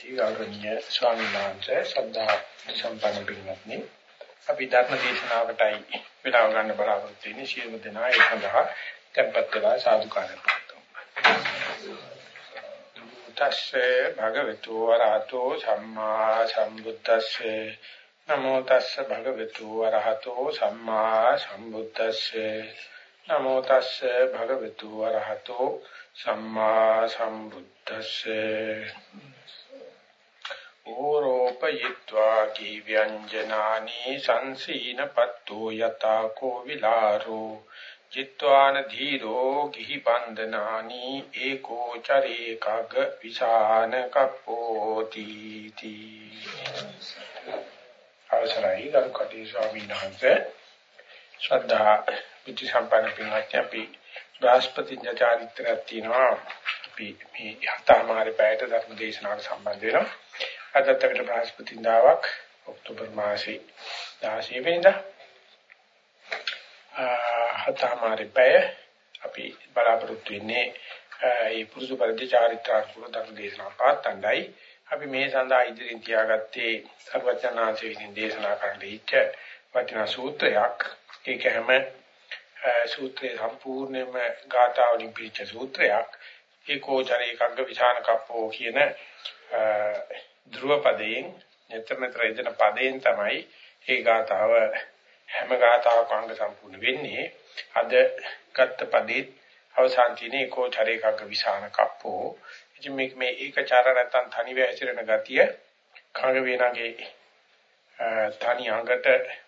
අවසරයි ගෞරවනීය ස්වාමීන් වහන්සේ සද්ධා සම්පන්න පින්වත්නි. අපි ධර්ම දේශනාවකටයි වෙලාව ගන්න බලාපොරොත්තු වෙන්නේ. ශීල දෙනා ඒ සඳහා tempත් වෙලා සාදුකාරය පාත්තුම් තස්සේ භගවතු වරහතෝ සම්මා සම්බුද්දස්සේ. නමෝ තස්සේ භගවතු වරහතෝ සම්මා සම්බුද්දස්සේ. නමෝ තස්සේ භගවතු වරහතෝ සම්මා සම්බුද්දස්සේ. ඕරෝපයිत्वा කී ව්‍යංජනානි සංසීන පත්තෝ යතා කෝ විලාරෝ චිත්වාන ධීරෝ කිහි බන්ධනානි ඒකෝ චරේ කග විසාන කප්පෝති තී. අවසරයි ගරුකටි ස්වාමීන් වහන්සේ. ශ්‍රද්ධා පිටි සම්පන්න පින්වත්නි අපි බ්‍රහස්පති චාරිත්‍රාක් තියෙනවා. අපි මේ හතමාරේ පැයට ධර්ම දේශනාවට සම්බන්ධ වෙනවා. අදත් අපිට බ්‍රහස්පතින්දාවක් ඔක්තෝබර් මාසේ 16 වෙනිදා. හතමාරේ පැය අපි බලාපොරොත්තු වෙන්නේ ඒ පුරුදු පරිදි චාරිත්‍රාත්මක ධර්ම දේශනාව පාත්තණ්ඩයි අපි මේ සඳහා ඉදිරියෙන් තියාගත්තේ සර්වඥාන්සේ විසින් දේශනා කරන්න ඉච්ඡ වටිනා සූත්‍රයක්. ඒක හැම සූත්‍රයේ සම්පූර්ණයෙන්ම ගාථා වලින් පිළිච්ච සූත්‍රයක් ඒකෝචර ඒකග්ග විධාන කප්පෝ කියන ධ්‍රුව පදයෙන් නිතර නිතර ඉදන පදයෙන් තමයි ඒ ගාථාව හැම ගාථාවක අංග සම්පූර්ණ වෙන්නේ අද ගත්ත පදේ අවසාන තියෙන ඒකෝචර ඒකග්ග විධාන කප්පෝ ඉතින් මේක මේ ඒකචාර නැත්තම් තනි වැසිරෙන ගතිය කඟ වේනගේ තනි අංගට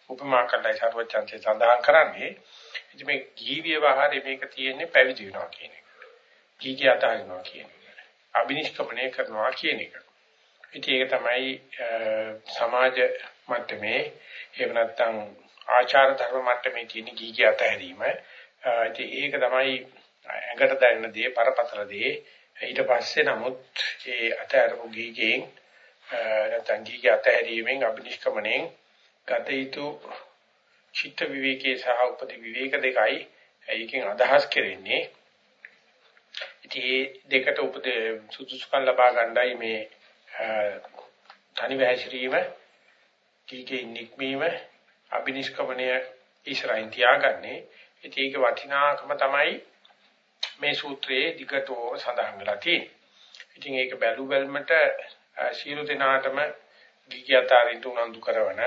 උපමා කරලා සර්වචන්සේ සඳහන් කරන්නේ ඉතින් මේ ජීවීය වහරේ මේක තියෙන්නේ පැවිදි වෙනවා කියන එක. ජීවිතය අතහරිනවා කියන එක. අබිනිෂ්ක්‍මණය කරනවා කියන එක. ඉතින් ඒක තමයි සමාජ මට්ටමේ එහෙම නැත්නම් ආචාර ධර්ම මට්ටමේ තියෙන ජීවිතය අතහැරීම. ඉතින් ඒක තමයි ඇඟට දැනෙන දේ, පරපතල දේ. ඊට පස්සේ නමුත් ඒ අතහැරපු ගීගෙන් නැත්නම් ගීගේ අතහැරීමෙන් අබිනිෂ්ක්‍මණයෙන් ගත යුතු චිත්ත විවේකයේ සහ උපදි විවේක දෙකයි ඒකෙන් අදහස් කෙරෙන්නේ. ඉතින් මේ දෙකට උපද සුදුසුකම් ලබා ගන්නයි මේ තනි වැහැසිරීම, කීකේ නික්මීම, අබිනිෂ්ක්‍මණය ඉස්සරහින් තියාගන්නේ. ඉතින් ඒක වටිනාකම තමයි මේ සූත්‍රයේ දිගටම සඳහන් වෙලා තියෙන්නේ. ඉතින් ඒක බැලු බැලමට සියලු දෙනාටම ගිගියතරින්ට උනන්දු කරවන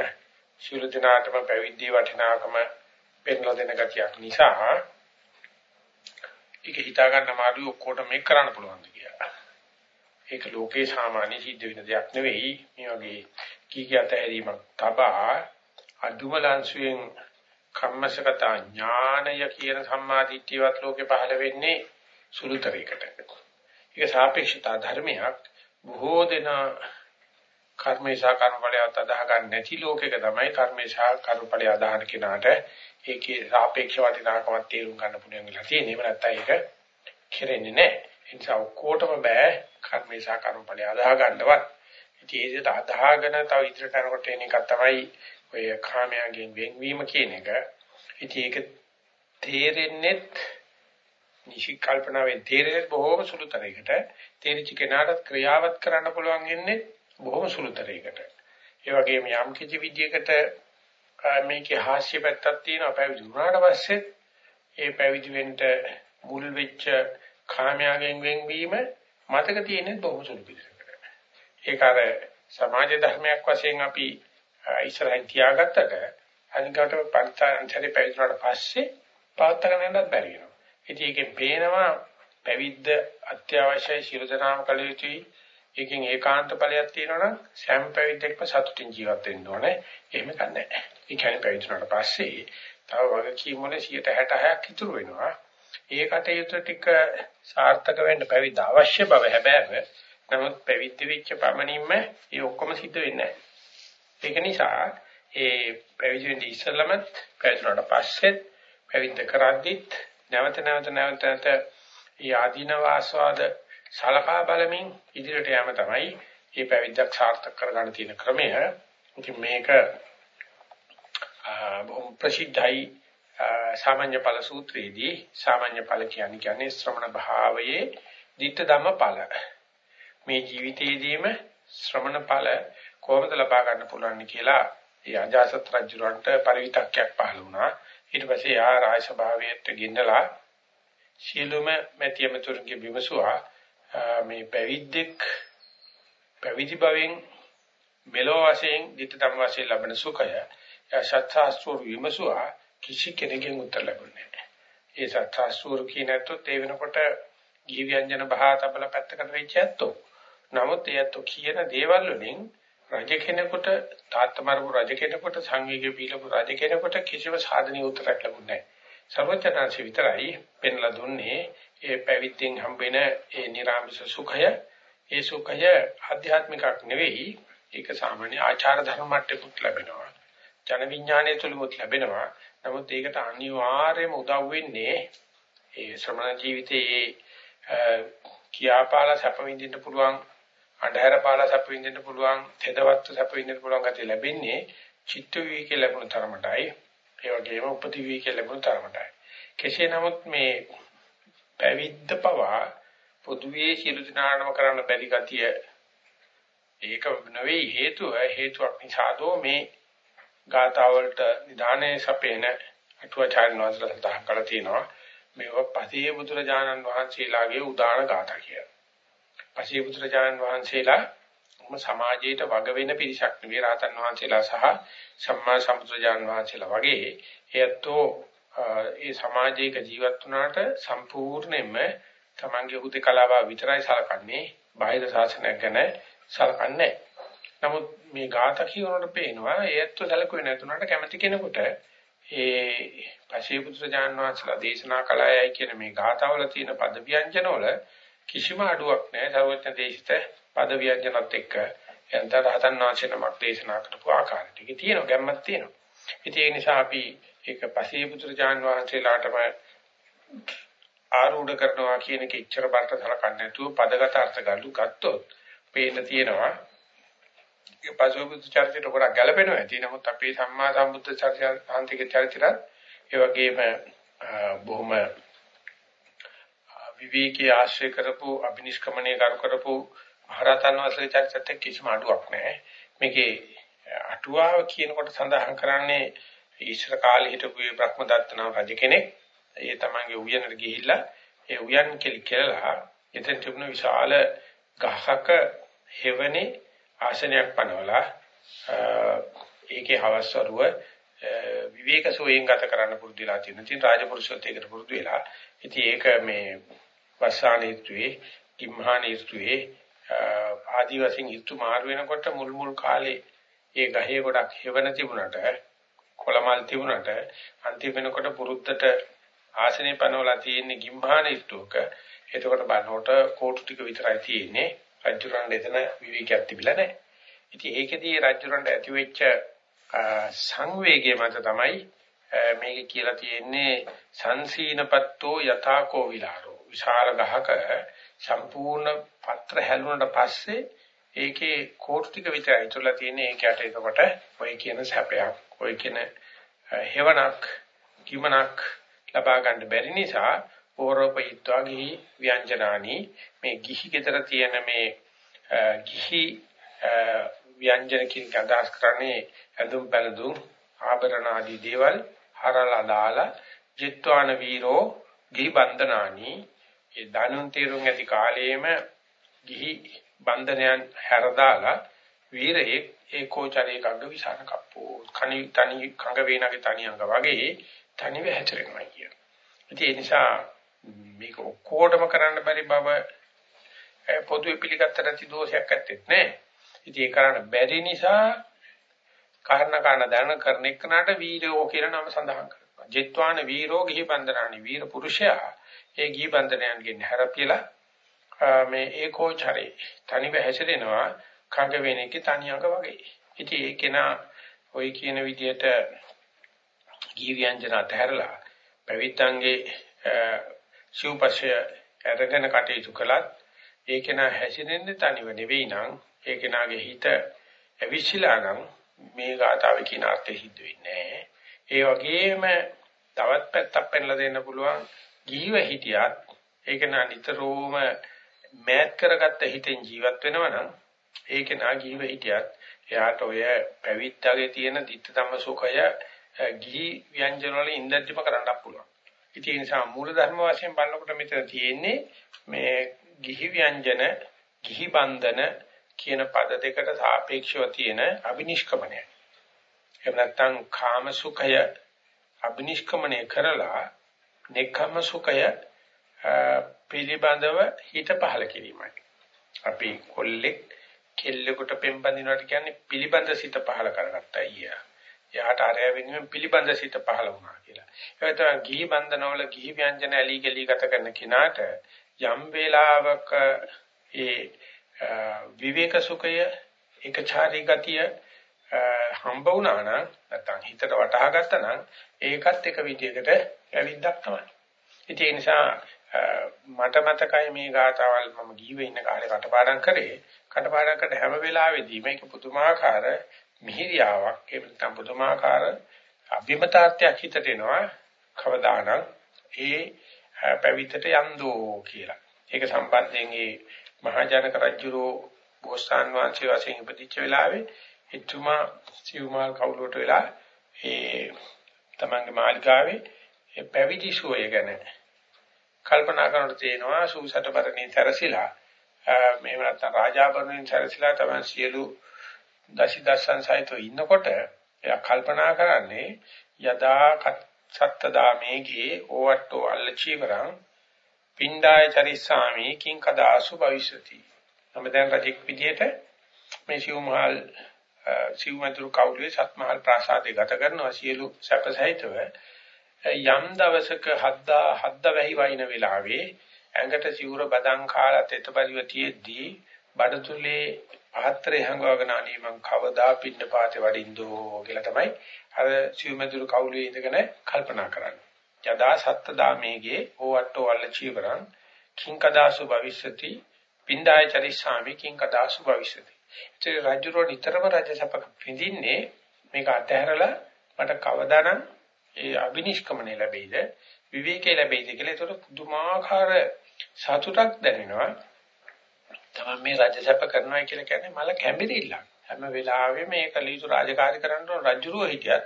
සියලු දෙනාටම පැවිදි වටිනාකම පෙන්ලා දෙන ගතියක් නිසා ඒක හිතා ගන්න අමාරුයි ඔක්කොට මේක කරන්න පුළුවන්ද කියලා. ඒක ලෝකේ සාමාන්‍ය සිද්ධ වෙන දෙයක් නෙවෙයි. මේ වගේ කීකියත හැරීමක් තබා අදුමලංශුවෙන් කම්මසගත ඥානය කියන සම්මාදිට්ඨියවත් ලෝකේ පහළ වෙන්නේ සුළුතරයකට. ඒක සාපේක්ෂතා ධර්මයක්. බොහෝ දෙනා කර්මේශා කර්මඵලයට අදාහ ගන්න නැති ලෝකෙක තමයි කර්මේශා කර්මඵලය අදාහන කෙනාට ඒකේ සාපේක්ෂ වටිනාකමක් තේරුම් ගන්න පුළුවන් වෙලා තියෙන්නේ. එහෙම නැත්නම් ඒක කෙරෙන්නේ නැහැ. ඒ නිසා ඔක්කොටම බෑ කර්මේශා කර්මඵලය අදාහ ගන්නවත්. ඉතින් ඒකට අදාහගෙන තව ඉදිරියට යනකොට එන එක තමයි ඔය කාමයන්ගෙන් වෙන්වීම කියන එක. ඉතින් ඒක තේරෙන්නේ නිසි කල්පනාවෙන් තේරෙන්නේ බොහොම සුළුතරයකට. තේරිච්ච කෙනාට ක්‍රියාවත් කරන්න පුළුවන් ඉන්නේ බොහොම සුළුතරයකට. ඒ වගේම යම් කිසි විදියකට මේකේ හාස්‍ය පැත්තක් තියෙනවා පැවිදි වුණාට පස්සේ ඒ පැවිදි වෙන්න මුල් වෙච්ච කාමයාගෙන් වෙන්වීම මතක තියෙන්නේ බොහොම සුළු පිළිසකට. ඒක අර සමාජ ධර්මයක් වශයෙන් අපි ඉස්සරහින් තියාගත්තට අනිකට පරිත්‍යාගයෙන් පැවිදුණාට පස්සේ පවත්තගෙන යන්නත් බැරි වෙනවා. ඉතින් ඒකෙන් පේනවා පැවිද්ද අත්‍යවශ්‍යයි ශිරදනාම කළ යුතුයි. ඒකෙන් ඒකාන්ත ඵලයක් තියෙනවා නම් සෑම පැවිද්දෙක්ම සතුටින් ජීවත් වෙන්න ඕනේ. එහෙම කන්නේ නැහැ. ඒ කියන්නේ පැවිදුණාට පස්සේ තව වගකීම් වල 66ක් ඉතුරු වෙනවා. ඒ කටයුතු ටික සාර්ථක වෙන්න පැවිද්ද අවශ්‍ය බව හැබැයි නමුත් පැවිද්ද වෙච්ච පමණින්ම ඒ ඔක්කොම සිද්ධ වෙන්නේ නැහැ. ඒක නිසා ඒ පැවිදි වෙන්න ඉස්සෙල්ලමත් පැවිදුණාට පස්සෙත් පැවිද්ද කරද්දිත් නැවත නැවත නැවත නැවත යාදීන වාස්වාද සලකා බලමින් ඉදිරියට යෑම තමයි මේ පැවිද්දක් සාර්ථක කරගන්න තියෙන ක්‍රමය. ඉතින් මේක බොහොම ප්‍රසිද්ධයි සාමාන්‍ය ඵල සූත්‍රයේදී සාමාන්‍ය ඵල කියන්නේ කියන්නේ ශ්‍රමණ භාවයේ ditta ධම්ම ඵල. මේ ජීවිතයේදීම ශ්‍රමණ ඵල කොහොමද ලබා ගන්න පුළුවන් කියලා ඒ අජාසත් රජුරන්ට පරිවිතක්යක් පහළ වුණා. ඊට පස්සේ ආ රාජ සභාවයට ගෙන්නලා සියලුම මෙතියමතුරුන්ගේ විමසුවා මේ පැවිද්දෙක් පැවිදි භවෙන් මෙලෝ වශයෙන් ධිටතම වශයෙන් ලබන සුඛය සත්‍යාස්ත්‍ර විමසුවා කිසි කෙනෙකුගෙන් උත්තර ලැබුණේ නැහැ. ඒ සත්‍යාස්ත්‍ර කියනතොත් ඒ වෙනකොට ගිහි ව්‍යංජන බහා තබල පැත්තකට වෙච්ච ඇත්තෝ. නමුත් ඒ ඇත්තෝ කියන දේවල් වලින් රජ කෙනෙකුට තාත්තමරපු රජ කෙනෙකුට සංවේගය පීලපු රජ කෙනෙකුට කිසිම සාධනීය උත්තරයක් ලැබුණේ නැහැ. සර්වඥාන්සේ විතරයි පෙන්ලා දුන්නේ ඒ පැවිද්දෙන් හම්බෙන ඒ නිර්ආමිෂ සුඛය. ඒ සුඛය ආධ්‍යාත්මිකක් නෙවෙයි ඒක සාමාන්‍ය ආචාර ධර්ම මට්ටමකට ලැබෙනවා. ජන විඥානයේ තුලමුත් ලැබෙනවා. නමුත් ඒකට අනිවාර්යයෙන්ම උදව් වෙන්නේ ඒ ශ්‍රමණ ජීවිතයේ කියාපාල සැප විඳින්න පුළුවන් අඳුර පාල සැප විඳින්න පුළුවන් තෙදවත් සැප විඳින්න පුළුවන් ගැතිය ලැබෙන්නේ චිත්ත විවිකේ ලැබුණ තරමටයි ඒ වගේම උපති විවිකේ ලැබුණ තරමටයි කෙසේ නමුත් මේ පැවිද්ද පවා පොදුවේ සියලු දිනානම කරන්න බැරි ගතිය ඒක නෙවෙයි හේතුව හේතුවක් නිසාදෝ මේ ගාථාවලට නිදානේ සපේන අටුවාචාර්ය වහන්සේලා සඳහන් කරලා තියෙනවා. මේව පසේ බුදුරජාණන් වහන්සේලාගේ උදාන ගාථා කියලා. පසේ බුදුරජාණන් වහන්සේලා සමාජයට වග වෙන පිරිසක් නෙවෙයි රහතන් වහන්සේලා සහ සම්මා සම්බුදුරජාණන් වහන්සේලා වගේ. එයත්ෝ ඒ සමාජයක ජීවත් වුණාට සම්පූර්ණයෙන්ම තමන්ගේ හුදකලාව විතරයි සලකන්නේ. බාහිර ශාසනයක් ගැන සලකන්නේ. නමුත් මේ ગાත කියනකොට පේනවා ඒත්ව සැලකුවේ නැතුණාට කැමැති කෙනෙකුට ඒ පශීපුත්‍රජාන් වහන්සේලා දේශනා කළායයි කියන මේ ગાතාවල තියෙන පද ව්‍යංජනවල කිසිම අඩුවක් නැහැ සර්වඥ දේශිත පද ව්‍යංජනත් එක්ක එතන රහතන් වහන්සේ නමක් දේශනා කරපු ආකාරයට. ඒක තියෙනවා ගැම්මක් තියෙනවා. ඉතින් ඒ නිසා අපි ඒක පශීපුත්‍රජාන් වහන්සේලාටම ආරූඪ කරනවා කියන එක ඉච්ඡර බර්ත සලකන්නේ නැතුව පදගත අර්ථ ගලු ගත්තොත් පේන්න තියෙනවා ඒ පශීපුත්‍ර චරිතයට ගොඩක් ගැළපෙනවා ඇති. නමුත් අපේ සම්මා සම්බුද්ධ චරිතය ආන්තික චරිතයත් ඒ වගේම බොහොම විවේකී ආශ්‍රය කරපු අභිනිෂ්ක්‍මණය කර කරපු මහරතන් වහන්සේ චරිතයට කිසිම අඩුවක් නැහැ. මේකේ අටුවාව කියනකොට සඳහන් කරන්නේ ඊශ්වර කාලේ හිටපු බ්‍රහ්මදත්ත නම් රජ කෙනෙක්. ඒ තමන්ගේ උයනට ගිහිල්ලා ඒ උයන් කෙලි කෙලලා එතන තිබුණ විශාල ගහක හේවනේ ආසනයක් පනවලා ඒකේ හවස්වරුව විවේක සෝයෙන් ගත කරන්න පුරුදු වෙලා තියෙන. ඉතින් රාජපුරුෂයත් ඒකට පුරුදු වෙලා. ඉතින් ඒක මේ වස්සානීත්වයේ, කිම්හානීත්වයේ ආදිවාසීන් හිතු මාරු වෙනකොට මුල් මුල් කාලේ ඒ ගහේ ගොඩක් හේවන තිබුණට කොළමල් තිබුණට අන්තිම වෙනකොට පුරුද්දට ආසනේ පනවලා තියෙන ගිම්හානීත්වක එතකොට බලනකොට කෝටු ටික විතරයි තියෙන්නේ. රජුරන් එතන විවේකයක් තිබිලා නැහැ. ඉතින් ඒකෙදී රජුරන්ට ඇති වෙච්ච සංවේගය මත තමයි මේක කියලා තියෙන්නේ සංසීනපත්තෝ යථාකෝ විලාරෝ විශාල ගහක සම්පූර්ණ පත්‍ර හැලුණට පස්සේ ඒකේ කෝටු ටික විතරයි ඉතුරුලා තියෙන්නේ ඒකට එතකොට ඔය කියන සැපයක් ඔය කියන හේවණක් කිමනක් ලබා ගන්න බැරි නිසා පෝරෝපයිත්වා ගිහි ව්‍යංජනානි මේ ගිහි ගෙදර තියෙන මේ ගිහි ව්‍යංජන කියන අදහස් කරන්නේ ඇඳුම් පැළඳුම් ආභරණ ආදී දේවල් හරලා දාලා ජිත්වාන වීරෝ ගිහි බන්ධනානි ඒ ධනුන් තීරුම් ඇති කාලයේම ගිහි බන්ධනයන් හැරදාලා වීරයේ ඒකෝචරේ කග්ග විසාන කප්පෝ කණි තනි කඟ වේනගේ තනි අංග වගේ තනිව හැතරෙනවා කියන. ඉතින් ඒ නිසා මේක ඔක්කොටම කරන්න බැරි බව පොදුවේ පිළිගත්ත නැති දෝෂයක් ඇත්තේ නැහැ. ඉතින් ඒ කරන්න බැරි නිසා කාරණා කාරණා දැන කරන එකනට වීරයෝ කියලා නම සඳහන් කරනවා. ජිත්වාන වීරෝ ගිහි බන්දනානි වීර පුරුෂයා ඒ ගිහි බන්දනයන්ගෙන් හැරපියලා මේ ඒකෝචරේ තනිව හැසිරෙනවා කඟ වෙන එකේ තනියඟ වගේ. ඉතින් ඒ කෙනා ওই කියන විදිහට ගිහි ව්‍යංජන අතහැරලා පැවිද්දන්ගේ සිව්පස්ය අරගෙන කටයුතු කළත් ඒක නා හැසිරෙන්නේ තනිව නෙවෙයි නං. ඒක නාගේ හිත ඇවිස්සලා නම් මේ ගාතාවේ කියන අර්ථය සිද්ධ වෙන්නේ ඒ වගේම තවත් පැත්තක් පෙන්ලා දෙන්න පුළුවන්. ජීව හිටියත් ඒක නා නිතරම මෑත් කරගත්ත හිතෙන් ජීවත් වෙනවා නම් ඒක නා ජීව හිටියත් එයාට ඔය පැවිද්දාගේ තියෙන ditta ධම්ම සුඛය ගිහි ව්‍යංජන වල ඉන්දද්දිම කරන්නත් පුළුවන්. ඉතින් ඒ නිසා මූල ධර්ම වශයෙන් බලනකොට මෙතන තියෙන්නේ මේ ගිහි ව්‍යංජන, ගිහි බන්ධන කියන පද දෙකට සාපේක්ෂව තියෙන අබිනිෂ්ක්‍මණය. එහෙම නැත්නම් කාම සුඛය අබිනිෂ්ක්‍මණය කරලා නෙක්ඛම් සුඛය පිළිබඳව හිත පහල කිරීමයි. අපි කොල්ලෙක් කෙල්ලෙකුට පෙම්බඳිනවට කියන්නේ පිළිබඳ සිත පහල කරගත්තා අයියා. එයාට අරය වෙනුවෙන් පිළිබඳ සිත පහල වුණා කියලා. ඒක තමයි ගිහි බන්ධනවල ගිහි ව්‍යංජන ඇලි ගලි ගත කරන කෙනාට යම් වේලාවක ඒ විවේක සුඛය ඒකචාරී ගතිය හම්බ වුණා නම් නැත්නම් හිතට වටහා ගත්තා නම් ඒකත් එක විදිහකට ඇවිද්දක් තමයි. ඉතින් ඒ නිසා මට මතකයි මේ ගාතාවල් මම ගීවේ ඉන්න කාලේ කටපාඩම් කරේ. කටපාඩම් කරන හැම වෙලාවෙදී මේක පුදුමාකාර මිහිරියාවක් ඒ නැත්නම් පුදුමාකාර අභිමතාර්ථයක් හිතට එනවා. කවදානම් ඒ පැවිතට යන්දෝ කියලා. ඒක සම්බන්ධයෙන් ඒ මහා ජනක රජුරෝ බෝසතාන් වහන්සේ වශයෙන් ඉපදිච්ච වෙලාවේ එතුමා සිව්මාල් කවුලට වෙලා ඒ තමන්ගේ මාලිකාවේ ඒ පැවිදි සුවය ගැන කල්පනා කරනකොට තේනවා සූසට බරණී සැරසිලා මේව නැත්තම් රාජාභරණයෙන් සැරසිලා තමයි සියලු දසි දස්සන් සහිතව ඉන්නකොට එයා කල්පනා කරන්නේ යදා සත්තදා මේඝේ ඕවට්ටෝ අල්ලචීවරං පින්ඩාය චරිස්සාමි කිං කදාසු භවිෂති. නම් දැන් රජෙක් විදියට මේ සිව්මහල් සිව්මතුරු කවුලේ සත්මහල් ප්‍රාසාදේ ගත කරනවා සියලු සැපසහිතව යම් දවසක හද්දා හද්ද වැහි වයින් වෙලාවේ ඇඟට සිවුර බදන් කාලා තෙතපරිව තියේදී බඩතුලේ ආත්‍රේ හංගවගෙන අනේ මං කවදා පින්න පාතේ වඩින්දෝ කියලා තමයි අර සිව්මතුරු කවුලේ ඉඳගෙන කල්පනා කරන්නේ. යදා සත්ත දාමේගේ ඕවට්ටෝ වල්ල චීවරං කිංකදාසු භවිෂති පින්දාය චරිස්සාමි කිංකදාසු භවිෂති. ඒ රජුරෝ නිතරම රජසපක පිඳින්නේ මේක අතහැරලා මට කවදානම් ඒ අබිනිෂ්ක්‍මණය ලැබෙයිද විවේකේ ලැබෙයිද කියලා ඒකට පුදුමාකාර සතුටක් දැනෙනවා. තමයි මේ රජසප කරනවා කියලා කියන්නේ මල කැඹිරිල්ලක්. හැම වෙලාවෙම මේ කලීසු රාජකාරී කරන්න රජුරෝ හිටියත්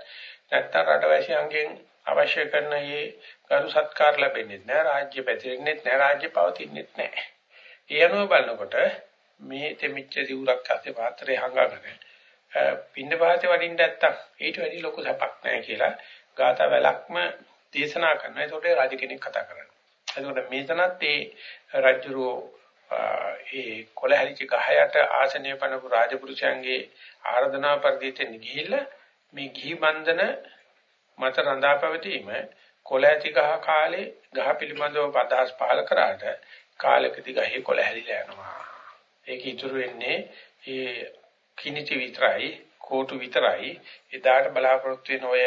නැත්තම් රටවැසියන්ගෙන් අවශ්‍ය කරන මේ කරු සත්කාර ලැබෙන්නේ නැහැ රාජ්‍ය පැතිරෙන්නේ නැහැ රාජ්‍ය පවතින්නේ නැහැ. ඒ අනුව බලනකොට මේ තෙමිච්ච සිවුරක් අතේ පාත්‍රය හංගගෙන පින්න පහතේ වඩින්න නැත්තම් ඊට වැඩි ලොකු සපක් නැහැ කියලා ගාථා වැලක්ම දේශනා කරනවා. ඒකට රාජ කෙනෙක් කතා කරනවා. එතකොට මේතනත් ඒ රජුරෝ ඒ කොළහැලිච්ච ගහයට ආසනය පනපු රාජපුරුෂයන්ගේ ආරාධනා පරිදිතෙන් ගිහිල්ලා මේ ගිහි බන්ධන මත රඳා පැවතීම කොළ ඇති ගහ කාලේ ගහ පිළිබඳව අදහස් පහල කරාට කාලකදී ගහේ කොළ හැලිලා යනවා. ඒක ඉතුරු වෙන්නේ ඒ කිනිති විතරයි, කෝටු විතරයි. එදාට බලාපොරොත්තු වෙන ඔය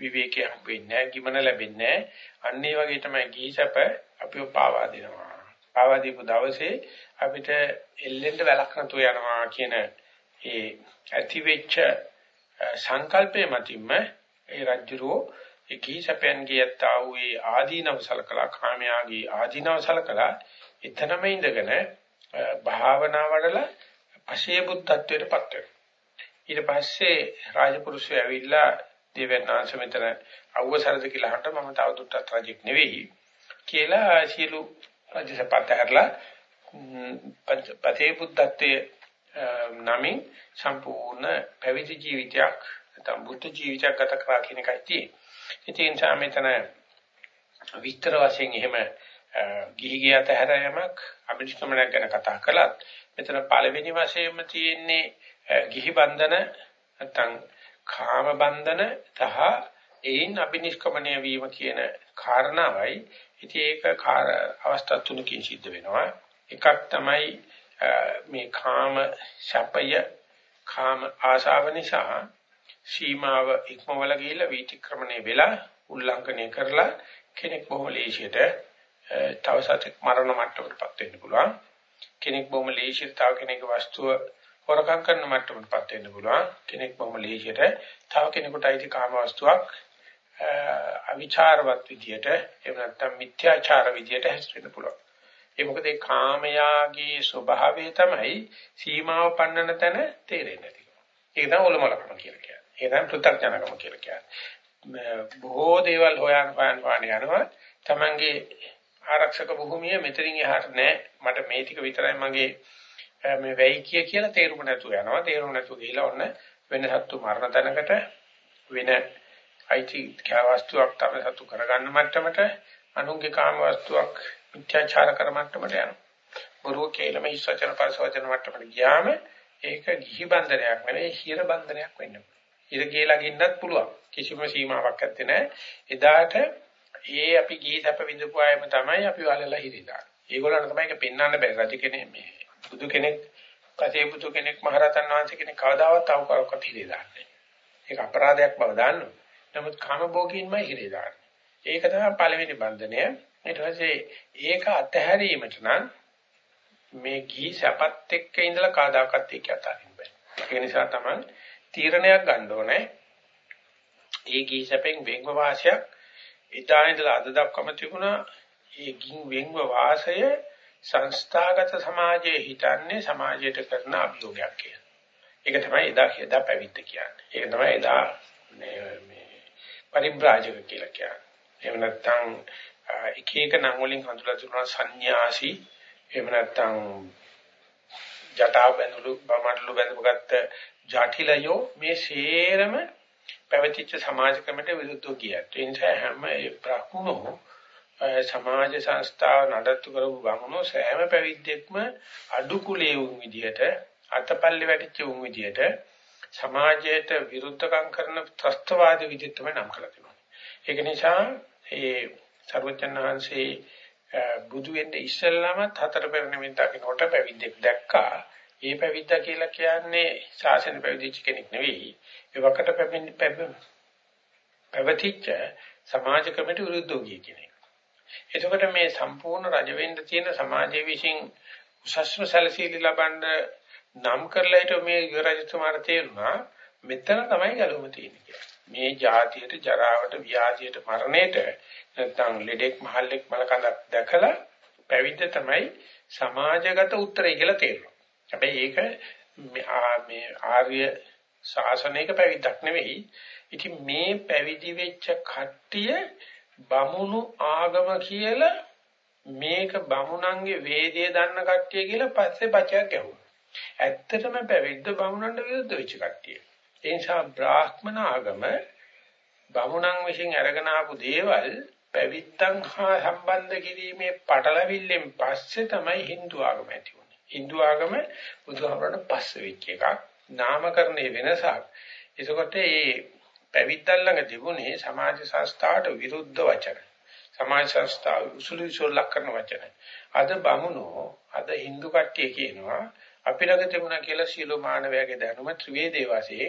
විවේකයක් වෙන්නේ නැහැ, ගිමන ලැබෙන්නේ නැහැ. අන්න ඒ වගේ තමයි ගීසප අපිව පාවා දෙනවා. පාවා දීපු දවසේ අපිට එල්ලෙන්න වැලක් නැතුව යනවා කියන ඒ ඇති වෙච්ච සංකල්පය මතින්ම ඒ රජ්ජුරෝ ඒ ගීසපෙන්ගේ යත්තා වූ ඒ ආදීනව සලකලා කාමයාගේ ආදීනව සලකලා එතනම ඉඳගෙන භාවනා වඩලා පශේ බුද්ධත්වයට පත් වෙනවා. ඊට පස්සේ රාජපුරුෂය ඇවිල්ලා දෙවන්නාංශ මෙතන අවසරද කියලා අහන්න මම තවදුරටත් රජෙක් නෙවෙයි කියලා සියලු රජසපත් ඇරලා පතේ බුද්ධත්වයේ නමින් සම්පූර්ණ පැවිදි ජීවිතයක් නැත්නම් බුද්ධ ජීවිතයක් ගත කරා කියන එකයි තියෙන්නේ. ඉතින් ඒ නිසා මෙතන විස්තර වශයෙන් එහෙම ගිහි ගියත හැරයමක් අභිෂ්ක්‍මණයක් ගැන කතා කළත් මෙතන පළවෙනි වශයෙන්ම තියෙන්නේ ගිහි බන්ධන නැත්නම් කාම බන්ධන සහ ඒන් අභිනිෂ්ක්‍මණය වීම කියන කාරණාවයි ඉතින් ඒක අවස්ථා තුනකින් සිද්ධ වෙනවා එකක් තමයි මේ කාම ශපය කාම ආශාව නිසා සීමාව ඉක්මවල ගිහිල්ලා වීතික්‍රමණය වෙලා උල්ලංඝනය කරලා කෙනෙක් බොහොම ලේසියට තව සතෙක් මරණ මට්ටමකටපත් වෙන්න පුළුවන්. කෙනෙක් බොහොම ලේසියට තව කෙනෙකුගේ වස්තුව හොරකම් කරන මට්ටමකටපත් වෙන්න පුළුවන්. කෙනෙක් බොහොම ලේසියට තව කෙනෙකුට අයිති කාම වස්තුවක් අවිචාරවත් විදියට එහෙම නැත්නම් මිත්‍යාචාර විදියට හැසිරෙන්න පුළුවන්. ඒ මොකද ඒ කාමයාගේ ස්වභාවය තමයි සීමාව පන්නන තැන තේරෙන්නේ නැති. ඒක තමයි ඔලොමලකම කියලා කියන්නේ. ඒක තමයි පෘථග්ජනකම කියලා කියන්නේ. බොහෝ දේවල් හොයන් හොයන් හොයන් යනවා. Tamange ආරක්ෂක භූමිය මෙතනින් එහාට නෑ. මට මේ ටික විතරයි මගේ මේ වෙයි කිය කියලා තේරුම නැතුව යනවා. තේරුම නැතුව ගිහිලා ඔන්න වෙන සත්තු මරණ තැනකට වෙන අයිති කවස්තුවක් තමයි සතු කරගන්න මට්ටමට අනුන්ගේ කාම වස්තුවක් මිත්‍යාචාර කර මට්ටමට යනවා. බොරුව කේලම ඉස්සචන පරිසවචන මට්ටමට ගියාම ඒක ගිහි බන්ධනයක් නෙවෙයි හිර බන්ධනයක් වෙන්න පුළුවන්. හිර කියලා ගින්නත් පුළුවන්. කිසිම සීමාවක් නැත්තේ නෑ. එදාට ඒ අපි ගිහි සැප විඳපු අයම තමයි අපි වලලා හිරිලා. ඒගොල්ලන්ට තමයි ඒක පෙන්වන්න බෑ. රජ කෙනෙක් මේ බුදු කෙනෙක්, පසේ බුදු කෙනෙක්, මහරහතන් වහන්සේ කෙනෙක් කවදාවත් අවු කරකට හිරිලා නැහැ. ඒක අපරාධයක් බව දන්නවා. නමුත් කාමභෝගීන්මයි හිරේ දාන්නේ. ඒක තමයි පළවෙනි බන්ධනය. ඊට පස්සේ ඒක අතහැරීමට නම් මේ ගිහි සැපත් එක්ක ඉඳලා කාදාකත් එක්ක අතාරින්න බෑ. ඒ නිසා තමයි තීරණයක් ගන්න ඕනේ. ඒ ගිහි සැපෙන් වෙන්ව වාසයක් එදා ඉඳලා අද දක්වාම තිබුණා. ඒ ගින් වෙන්ව වාසය සංස්ථාගත සමාජයේ හිතන්නේ සමාජයට කරන අභියෝගයක් කියලා. ඒක තමයි එදා එදා පැවිද්ද කියන්නේ. ඒක තමයි එදා පරිබ්‍රාජක කියලා කියන්නේ. එහෙම නැත්නම් එක එක නම් වලින් හඳුලා දුන්නා සංന്യാසි එහෙම නැත්නම් ජටා බඳුළු බමඩලු බඳපගත්ත ජටිලයෝ මේ සේරම පැවතිච්ච සමාජ ක්‍රමයට විරුද්ධව කියත්. ඒ නිසා හැම ප්‍රඥෝ සමාජ සංස්ථාව නඩත්තු කරපු බමුණෝ සෑම පැවිද්දෙක්ම අඩු කුලයේ වුන් විදියට අතපල්ලේ වැටිච්ච වුන් විදියට සමාජයට විරුද්ධකම් කරන ත්‍ස්තවාදී විදිහට තමයි නම් කරලා තියෙන්නේ. ඒක නිසා ඒ සර්වචන් වහන්සේ බුදු වෙන්න ඉස්සෙල්ලාම හතර පෙර නිමින් දකින්නට පැවිද්දෙක් දැක්කා. ඒ පැවිද්දා කියලා කියන්නේ ශාසන පැවිදිච්ච කෙනෙක් නෙවෙයි. ඒ වකට පැවතිච්ච සමාජ ක්‍රමයට විරුද්ධව ගිය කෙනෙක්. එතකොට මේ සම්පූර්ණ රජ වෙන්න තියෙන සමාජයේ විසින් උසස්ම සැලසීලි ලබන්න නම් කරලා හිට මේ යුවරජතුමාට තේරුණා මෙතන තමයි ගැලවෙම තියෙන්නේ මේ જાතියට ජරාවට ව්‍යාධියට මරණයට නැත්නම් ලෙඩෙක් මහල්ලෙක් මලකඳක් දැකලා පැවිද්ද තමයි සමාජගත උත්තරය කියලා තේරෙනවා. හැබැයි ඒක මේ ආර්ය ශාසනයක පැවිද්දක් නෙවෙයි. ඉතින් මේ පැවිදි වෙච්ච කට්ටිය බමුණු ආගම කියලා මේක බමුණන්ගේ වේදයේ දන්න කට්ටිය කියලා පස්සේ පචයක් ගැහුවා. ඇත්තටම පැවිද්ද බමුණන්ට විරුද්ධ වෙච්ච කට්ටිය. ඒ නිසා බ්‍රාහ්මණ ආගම බමුණන් විසින් අරගෙන ආපු දේවල් පැවිද්දන් හා සම්බන්ධ කිරීමේ පටලවිල්ලෙන් පස්සේ තමයි Hindu ආගම ඇති වුනේ. Hindu ආගම බුදුහාමරණ පස්සේ වෙච්ච එකක්. නාමකරණයේ වෙනසක්. ඒකකොට මේ පැවිද්දන් ළඟ තිබුණේ සමාජ සංස්ථාවට විරුද්ධ වචන. සමාජ සංස්ථාව උසුළු විසුල්ලක් කරන වචන. අද බමුණෝ අද Hindu කට්ටිය කියනවා අපි ළඟ තිබුණා කියලා සියලු මානවයාගේ දැනුම ත්‍රිවේදේ වාසේ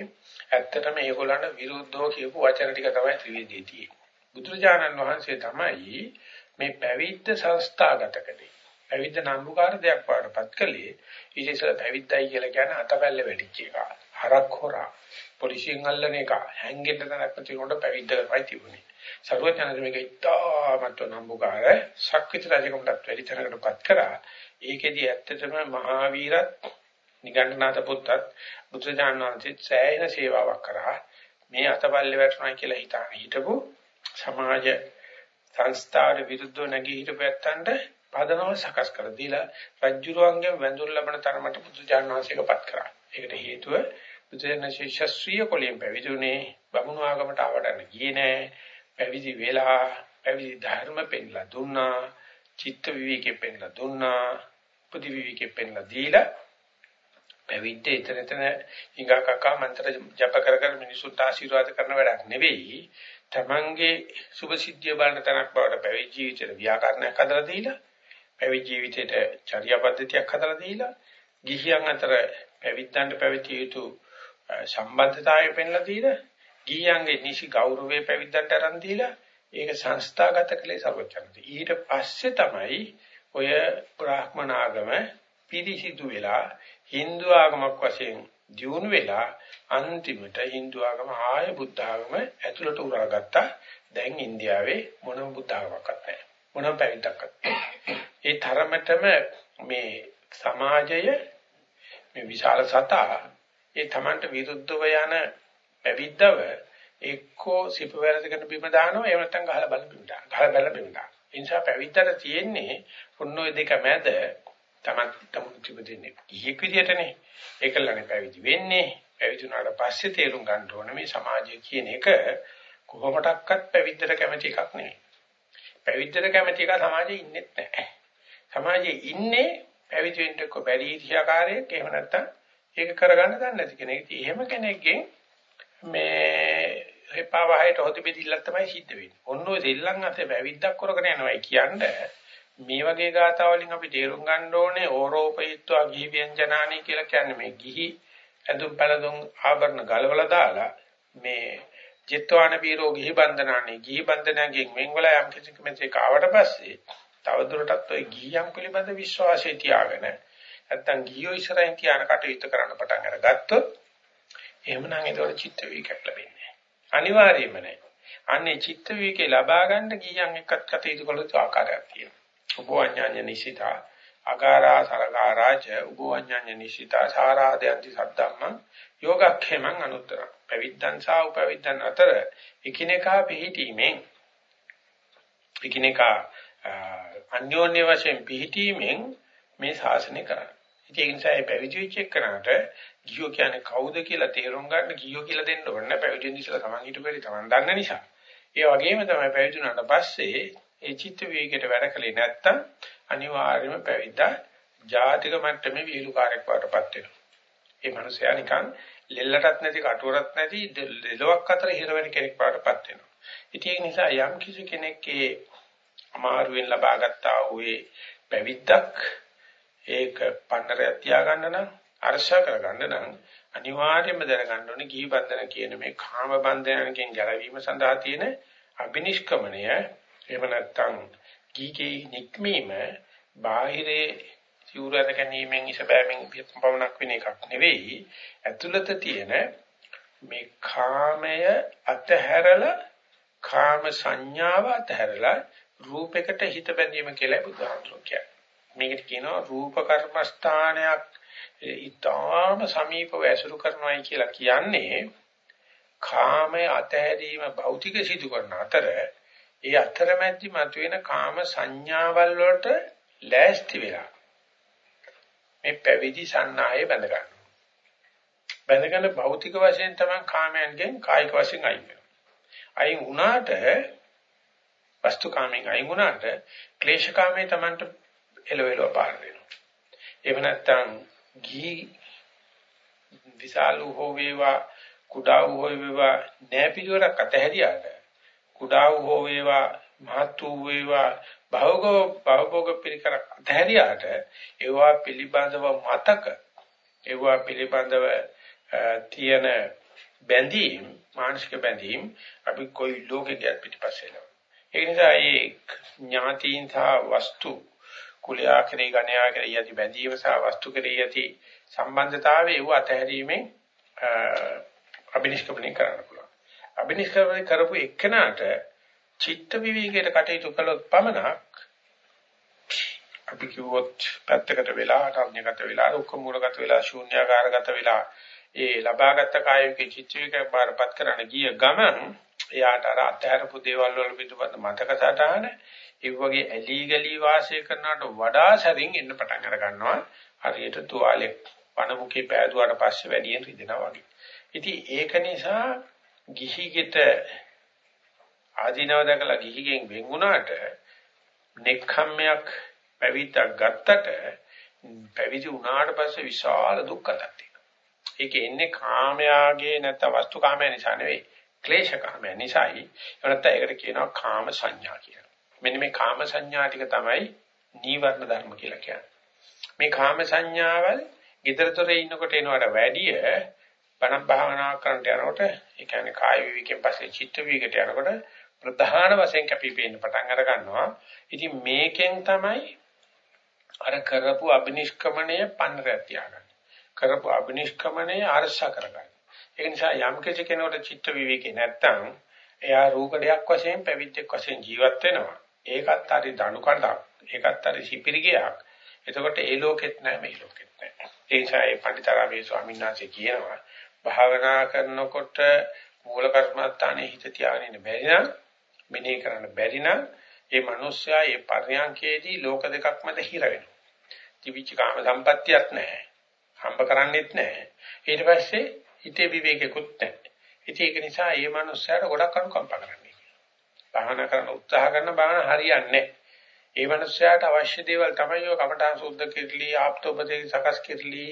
ඇත්තටම මේගොල්ලන්ට විරුද්ධව කියපු වචන ටික තමයි ත්‍රිවේදේ තියෙන්නේ. බුදුරජාණන් වහන්සේ තමයි මේ පැවිද්ද සංස්ථාගත කළේ. පැවිද්ද නම්බුකාර දෙයක් පාඩපත් කළේ. ඊටසල පැවිද්දයි කියලා කියන්නේ අතපැල්ල වැඩිච්ච එක. හරක් හොරා. පොලිසියෙන් අල්ලන එක. හැංගෙන්න තැනක් නැතිකොට පැවිද්ද කරයි තිබුණේ. සර්වඥාන්සේ මේක ඉතාමත් නම්බුකාර ශක්විත රජකමටත් වැඩි තැනකටපත් කරා. ඒකෙදි ඇත්තටම මහාවීරත් නිගණ්ඨනාත පුත්තත් බුදුජානක වහන්සේ සෑහෙන සේවාවක් කරා. මේ අතපල්ලේ වැටුණා කියලා හිතාන හිටපු සමාජ සංස්ථාවට විරුද්ධව නැගී හිටපු ඇත්තන්ට පදනම සකස් කර දීලා රජ්ජුරුවන්ගෙන් වැඳුම් ලබන තරමට බුදුජානක වහන්සේකපත් කරා. ඒකට හේතුව බුදුරජාණන් ශාස්ත්‍රීය කොලියෙන් පැවිදුනේ බමුණු ආගමට ආවඩන්න ගියේ නෑ. පැවිදි වෙලා පැවිදි ධර්ම පෙන්ලා දුන්නා. චිත්ත විවේකෙ පෙන්ලා දුන්නා උපදි විවේකෙ පෙන්ලා දීලා පැවිද්ද එතන එතන හිඟා කකා මන්ත්‍ර ජප කර කර මිනිසුන්ට ආශිර්වාද කරන වැඩක් නෙවෙයි. තමන්ගේ සුභ සිද්ධිය බලන තැනක් බවට පැවිදි ජීවිතේට ව්‍යාකරණයක් හදලා දීලා පැවිදි ජීවිතේට චර්යා පද්ධතියක් හදලා දීලා ගිහියන් අතර පැවිද්දන්ට පැවිදිය යුතු සම්බන්ධතාවය පෙන්ලා දීලා ගිහියන්ගේ නිසි ගෞරවය පැවිද්දන්ට අරන් දීලා ඒක සංස්ථාගත කළේ සර්වචන්ති. ඊට පස්සේ තමයි ඔය බ්‍රාහ්මණ ආගම පිරිසිදු වෙලා Hindu ආගමක් වශයෙන් දියුණු වෙලා අන්තිමට Hindu ආගම ආය බුද්ධ ආගම ඇතුළට උරාගත්තා. දැන් ඉන්දියාවේ මොනම බුද්ධ ආගමක්වත් නැහැ. මොනම පැවිද්දක්වත් නැහැ. ඒ තරමටම මේ සමාජය මේ විශාල සතා ඒ Tamanට විරුද්ධව යන පැවිද්දව එක්කෝ සිප වැරදගෙන බිම දානවා එහෙම නැත්නම් ගහලා බල බිම දානවා. ගහලා බල බිම දානවා. ඒ නිසා පැවිද්දට තියෙන්නේ ඔන්න ඔය දෙක මැද Taman tamun තිබෙන්නේ. ඊයක විදියටනේ ඒකලනේ පැවිදි වෙන්නේ. පැවිදි වුණාට පස්සේ තේරුම් ගන්න ඕනේ මේ සමාජය කියන එක කොහොමඩක්වත් පැවිද්දට කැමති එකක් නෙවෙයි. පැවිද්දට කැමති එක සමාජයේ ඉන්නෙත් නැහැ. සමාජයේ ඉන්නේ පැවිදි වෙන්න කො බැරි ඉතිහාකාරයක් එහෙම නැත්නම් ඒක කරගන්න දන්නේ නැති කෙනෙක්. ඉතින් එහෙම කෙනෙක්ගෙන් මේ එපා වහයට හොදි බෙදිල්ලක් තමයි සිද්ධ වෙන්නේ. ඔන්න ඔය දෙල්ලන් අතේ පැවිද්දක් කරගෙන යනවායි කියන්නේ මේ වගේ ගාථා වලින් අපි තේරුම් ගන්න ඕනේ ඕරෝපීත්වා ගිහි ව්‍යංජනානි කියලා කියන්නේ මේ ගිහි ඇඳුම් පැළඳුම් ආභරණ ගලවලා දාලා මේ ජිත්වාන බීරෝ ගිහි බන්ධනානි ගිහි බන්ධනයෙන් වෙන්වල යම් කිසි කෙනෙක් ආවට පස්සේ තවදුරටත් ওই ගිහියන් පිළිබඳ විශ්වාසය තියාගෙන නැත්තම් ගිහියෝ ඉස්සරහින් තියාන කටයුතු කරන්න පටන් අරගත්තොත් එහෙමනම් ඒතකොට චිත්ත වීකක් ලැබෙන්නේ අනිවාර්යයෙන්ම නැහැ. අන්නේ චිත්ත වීකේ ලබා ගන්න ගිහියන් එක්කත් කටයුතු කළොත් ආකාරයක් තියෙනවා. උපවඤ්ඤාඤ්ඤ නිසිතා අගාරා සරගාරාච උපවඤ්ඤාඤ්ඤ නිසිතා සාරාදයන්ති සද්දම්මං යෝගක්ඛේමං අනුත්තර පැවිද්දන් සහ උපවිද්දන් අතර එකිනෙකා පිහිටීමෙන් එකිනෙකා අන්‍යෝන්‍ය වශයෙන් පිහිටීමෙන් මේ ශාසනය කරන්නේ. ඒ නිසා මේ පැවිදි වෙච්ච එකනට ගියෝ කියන්නේ කවුද කියලා තේරුම් ගන්න ගියෝ කියලා දෙන්න ඕනේ පැවිදි වෙන ඉස්සලා තමන් හිටු බැරි තමන් දන්න නිසා. ඒ වගේම තමයි පැවිදි වුණාට පස්සේ ඒ චිත්ත වේගයට වැඩ කලේ නැත්තම් අනිවාර්යයෙන්ම පැවිද්දා ජාතික මට්ටමේ විහිළුකාරයක් වඩපත් වෙනවා. ඒ මනුස්සයා නිකන් ලෙල්ලටත් නැති කටුවරත් නැති දෙලොක් අතර හිර වෙන කෙනෙක් වඩපත් වෙනවා. ඉතින් ඒ නිසා යම් කිසි කෙනෙක්ගේ අමාරුවෙන් ලබාගත්තා වූ පැවිද්දක් ඒක පන්නරයක් තියාගන්න නම් අරසා කරගන්න නම් අනිවාර්යයෙන්ම දැනගන්න ඕනේ ගිහි බන්ධන කියන මේ කාම බන්ධනයෙන් ගැලවීම සඳහා තියෙන අබිනිෂ්ක්‍මණය එහෙම නැත්නම් ගීකේ නික්මීම බාහිරේ සිවුරද ගැනීමෙන් ඉසබෑමෙන් පවණක් වෙන එකක් නෙවෙයි ඇතුළත තියෙන මේ කාමය අතහැරලා කාම සංඥාව අතහැරලා රූපයකට හිත බැඳීම කියලා බුදුහාමුදුරුවෝ කියන්නේ. මේකට කියනවා රූප කර්මස්ථානයක් ඊටාම සමීපව ඇසුරු කරනවායි කියලා කියන්නේ කාමය අතහැරීම භෞතික සිදු කරන අතර ඒ අතරමැදි මතුවෙන කාම සංඥාවල් වලට ලෑස්ති වෙලා මේ පැවිදි සන්නාහය බැඳ ගන්නවා. බැඳගෙන භෞතික වශයෙන් තමයි කාමයන්ගෙන් කායික වශයෙන් අයින් වෙනවා. අයින් වුණාට වස්තු කාමෙන් අයින් වුණාට ක්ලේශ කාමයේ Tamanට එලවෙලව පාර වෙනවා. එහෙම නැත්නම් ගී විශාල හෝ වේවා කුඩා හෝ වේවා නෑපිලිවරක් අතහැරියාට කුඩා හෝ වේවා මහත් වූ වේවා භවගෝ භවභෝග පිළිකරක් අතහැරියාට ඒවා පිළිබඳව මතක ඒවා පිළිබඳව තියෙන බැඳීම් මානසික බැඳීම් අපි කොයි ලෝකෙක පිටිපස්සේ ඒ නිසා මේ ඥාතීන් සහ වස්තු කුලයා කෙරේ ගණයා කෙරේ යටි බැඳීම සහ වස්තු කෙරේ යටි සම්බන්ධතාවය ඒව අතහැරීමෙන් අබිනිෂ්ක්‍මණය කරන්න පුළුවන්. අබිනිෂ්ක්‍මණය කරපු එක්කනට චිත්ත විවිධයකට කටයුතු කළොත් පමණක් අපි කිව්වොත් පැත්තකට වෙලා අටඥගත වෙලා දුක්ඛ මූලගත වෙලා ශූන්‍යාකාරගත වෙලා ඒ ලබාගත් කායික චිත්ත විවිධක බාරපත් කරන්න ගිය ගමන් එයාට අර අත්හැරපු දේවල් වල පිටපත මතක සටහන ඒ වගේ ඇලි ගලි වාසය කරනවට වඩා සැරින් එන්න පටන් අර ගන්නවා හරියට තුවාලෙක් වනමුකේ පෑදුවාට පස්සේ වැඩියෙන් රිදෙනවා වගේ. ඉතින් ඒක නිසා ගිහිගෙට ආධිනව දැකලා ගිහිගෙන් වෙන් වුණාට නෙක්ඛම්මයක් පැවිද්දක් ගත්තට පැවිදි වුණාට පස්සේ විශාල දුක්ඛයක් තියෙනවා. ඒක එන්නේ කාමයාගේ නැත්නම් වස්තු කාමයා නිසා නෙවෙයි. ක්ලේශ කාමය නිසායි එනත්ත ඒකට කියනවා කාම සංඥා කියලා. මෙන්න මේ කාම සංඥා ටික තමයි නීවරණ ධර්ම කියලා කියන්නේ. මේ කාම සංඥාවල් ඊතරතොරේ ඉන්නකොට එනවට වැඩිය බණ භාවනා කරන්නට යනකොට ඒ කියන්නේ කාය විවිකෙන් පස්සේ චිත්ත විවිකට යනකොට ප්‍රධාන වශයෙන් කැපිපෙන්න පටන් අර ගන්නවා. ඉතින් මේකෙන් තමයි අර කරපු අබිනිෂ්ක්‍මණය පන්නරය තියාගන්න. කරපු අබිනිෂ්ක්‍මණය අරසා කරගන්න. ඒ නිසා යම් කෙනෙකුට චිත්ත විවේකේ නැත්තම් එයා රූකඩයක් වශයෙන් පැවිද්දෙක් වශයෙන් ජීවත් වෙනවා. ඒකත් හරි දණු කඩක්. ඒකත් හරි සිපිරිගයක්. එතකොට ඒ ලෝකෙත් නැහැ මේ ලෝකෙත් නැහැ. ඒ නිසා ඒ පණ්ඩිතාරාමේ ස්වාමීන් වහන්සේ කියනවා භාවනා කරනකොට මූල කර්මස්ථානයේ හිත තියාගෙන ඉන්න බැරි නම් මෙනෙහි කරන්න බැරි නම් ඒ මිනිස්සයා ඒ පර්යංකේදී ලෝක දෙකක් මැද හිර වෙනවා. තිවිච්ච කාම සම්පත්තියක් නැහැ. හම්බ කරන්නේත් නැහැ. ඊට පස්සේ හිතේ විවේකෙකුත් නැහැ. ඉතින් ඒක නිසා මේ මිනිස්සයාට ගොඩක් අනුකම්පා කරන්නේ කියලා. භාවනා කරන උත්සාහ කරන භාවනා හරියන්නේ නැහැ. ඒ මිනිස්සයාට අවශ්‍ය දේවල් තමයි ඔය කමඨාන් සුද්ධ කිරලි, ආප්තෝපදේ සකස් කිරලි,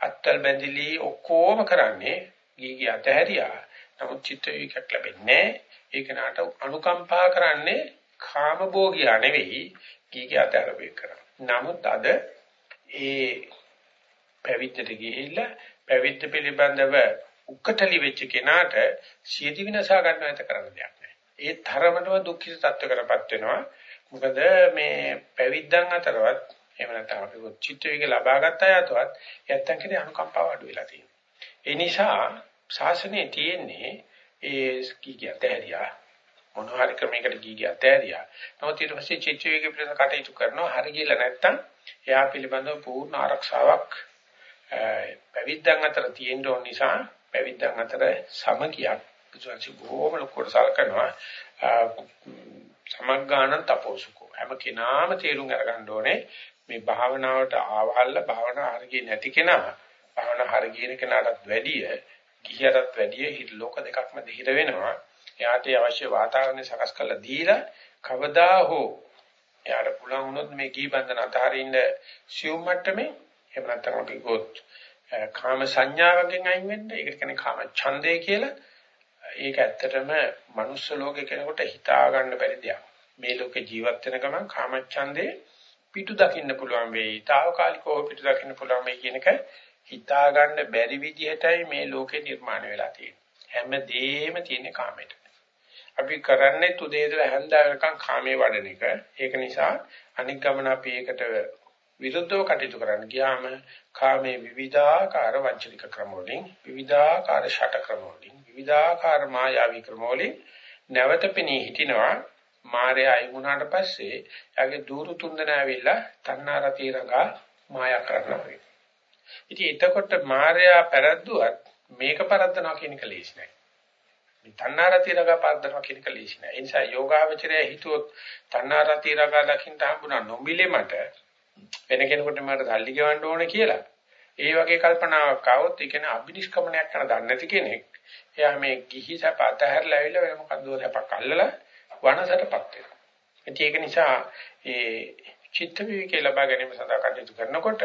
අත්තල් බැඳිලි ඔක්කොම කරන්නේ ගීගී අතහැරියා. නමුත් චිත්ත විකක් ලැබෙන්නේ ඒක නාට අනුකම්පා කරන්නේ කාම භෝගියා නෙවෙයි ගීගී අතහැරපේ කරා. නමුත් අද ඒ පැවිද්දට ගිහිල්ලා පැවිද්ද පිළිබඳව උක්කටලි වෙච්ච කෙනාට සියදි විනාශා ගන්න නැත කරන්න දෙයක් නැහැ. ඒ තරමටම දුක්ඛිත තත්ත්වකටපත් වෙනවා. මොකද මේ පැවිද්දන් අතරවත් එහෙම නැත්නම් අපි චිත්ත වික ලබා ගත්ත අයතවත් යත්තන් කෙනේ අනුකම්පාව අඩු වෙලා තියෙනවා. ඒ නිසා ශාසනයේ තියෙන්නේ ඒ කීකිය තැහැරියා මොනවා හරි ක්‍රමයකට කීකිය තැහැරියා. නමුත් ඊට පස්සේ චිත්ත වික පිළිබඳ කටයුතු කරනවා හරි කියලා නැත්නම් එයා පිළිබඳව පූර්ණ ආරක්ෂාවක් පැවිද්දන් අතර තියෙන්න ඕන නිසා පැවිද්දන් අතර සමගියක් බුදුන්සි බොහොම ලොකුට සලකනවා සමග්ගාණන් තපෝසුකෝ. හැම කෙනාම තේරුම් අරගන්න ඕනේ මේ භාවනාවට ආවල්ල භාවනා හරිය නැති කෙනා භාවනා හරියන කෙනාටත් වැඩිය ගිහියටත් වැඩිය හිත ලෝක දෙකක්ම දෙහිර වෙනවා. එයාට අවශ්‍ය වාතාවරණය සකස් කරලා දීලා කවදා හෝ එයාට පුළුවන් වුණොත් මේ ගී බන්ධන අතහරින්න සියුම් මට්ටමේ එහෙම නැත්නම් අපි ගොත් කාම සංඥාවකින් අයින් වෙන්න ඒක කියන්නේ කාම ඡන්දය කියලා. ඒක ඇත්තටම මනුස්ස ලෝකේ කෙනෙකුට හිතා ගන්න බැරි දෙයක්. මේ ලෝකේ ජීවත් වෙන ගමන් කාම ඡන්දේ පිටු දකින්න පුළුවන් වෙයි. తాවකාලිකව පිටු දකින්න පුළුවන් වෙයි කියන එක හිතා ගන්න බැරි විදිහටයි මේ ලෝකේ නිර්මාණය වෙලා තියෙන්නේ. හැමදේම තියෙන්නේ කාමයට. අපි කරන්නේ තුදේ ඉඳලා හැන්දා වෙනකන් කාමයේ වඩන එක. ඒක නිසා අනික් ගමන අපි ඒකට විරුද්ධව කටයුතු කරන්න ගියාම කාමේ විවිධාකාර වංචනික ක්‍රම වලින් විවිධාකාර ෂට ක්‍රම වලින් විවිධාකාර මායාවී ක්‍රම වලින් නැවත පෙනී හිටිනවා මායя අයින් වුණාට පස්සේ යාගේ දూరు තුන්දෙන ඇවිල්ලා තණ්හා රති රඟා මායා කරනවා වගේ. ඉතින් එතකොට මායя පෙරද්දුවත් මේක පරද්දනවා කියන එක ලේසි නෑ. මේ තණ්හා රති රඟා පරද්දනවා කියන එක ලේසි නෑ. ඒ නිසා යෝගාවචරය හිතුවොත් තණ්හා රති රඟා දකින්න හම්බුණා නොමිලේ මට වෙන කෙනෙකුට මට සල්ලි ගෙවන්න ඕනේ කියලා. ඒ වගේ කල්පනාවක් ආවොත් ඒ කියන්නේ අබිනිෂ්ක්‍මණයක් කරන දන්නේ නැති කෙනෙක්. එයා මේ ගිහි සැප අතහැරලා ඇවිල්ලා වෙන මොකද්ද සැපක් අල්ලලා වනසටපත් වෙනවා. ඒක නිසා ඒ චිත්ත විවේකේ ලබා ගැනීම සඳහා කටයුතු කරනකොට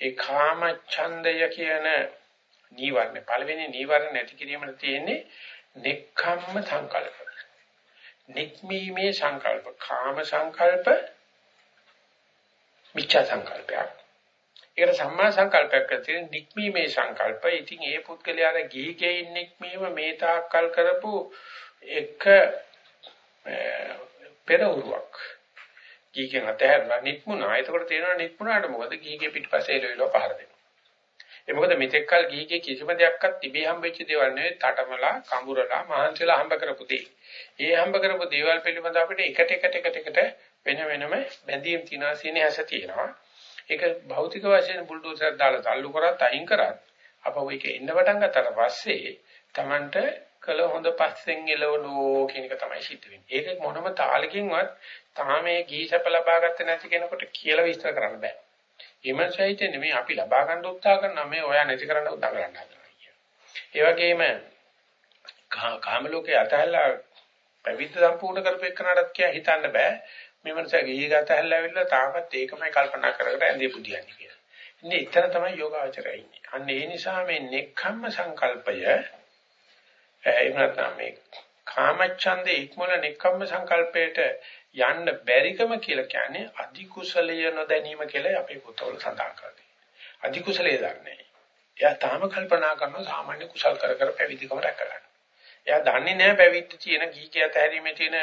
ඒ කාම ඡන්දය කියන නීවරණ පළවෙනි නීවරණ නැති කිරීමට තියෙන්නේ නික්ඛම්ම සංකල්ප. නික්මීමේ සංකල්ප කාම සංකල්ප මිච්ඡා සංකල්පයක්. ඒකට සම්මා සංකල්පයක් තියෙන නික්මීමේ සංකල්ප. ඉතින් ඒ පුද්ගලයාට ගිහිගේ නික්මීම මේ තාක්කල් කරපු එක පෙරවුවක්. ගිහිගෙන් අතහැරලා නික්මුණා. එතකොට තේරෙනවා නික්මුණාට මොකද ගිහිගේ පිටිපස්සේ එළවෙලා පහර දෙනවා. ඒ මොකද මෙතෙක්කල් ගිහිගේ කිසිම දෙයක්වත් තිබී හම්බෙච්ච දේවල් නෙවෙයි තටමලා කඹුරලා මහන්සියලා හම්බ කරපු දේ. ඒ හම්බ කරපු දේවල් පිළිබඳ අපිට එකට එකට එකට එකට වෙන වෙනම බැඳීම් තියනවා සීනහස තියෙනවා. ඒක භෞතික වශයෙන් බුල්ඩෝසර් දාලා තල්ලු කරත් අයින් කරත් අපෝ ඒක එන්න පටන් ගත්තට පස්සේ Tamanට කළ හොඳ පස්සෙන් එළවලෝ කියන එක තමයි සිද්ධ වෙන්නේ. ඒක මොනම තාලකින්වත් තාම මේ ගීසප ලබා ගත්තේ නැති කෙනෙකුට කියලා විස්තර කරන්න බෑ. එමන්සයිත නෙමෙයි අපි ලබා ගන්න උත්සාහ කරන මේ ඔයා නැති කරන්න උත්සාහ කරන්න හදනවා කියන. ඒ වගේම කාම ලෝකේ අතහැරලා පැවිද්ද සම්පූර්ණ කරපෙන්නාටත් කියා හිතන්න බෑ. මේ මනස ගිහි ගත හැල්ලාවිල්ලා තාමත් ඒකමයි කල්පනා කරකට ඇඳේ පුදියන්නේ කියලා. ඉන්නේ එතන තමයි යෝගාචරය ඉන්නේ. අන්න ඒ නිසා මේ නෙක්ඛම්ම සංකල්පය එහෙම නැත්නම් මේ කාමච්ඡන්දේ ඉක්මන නෙක්ඛම්ම සංකල්පයට යන්න බැරිකම කියලා කියන්නේ අධි කුසලය නොදැනීම කියලා අපේ පොතවල සඳහන් කරන්නේ. අධි කුසලයේ දන්නේ. එයා තාම කල්පනා කරන සාමාන්‍ය කුසල් කර කර පැවිදිකම රැක ගන්න. එයා දන්නේ නැහැ පැවිද්ද තියෙන ගීකයට හැරීමේ තියෙන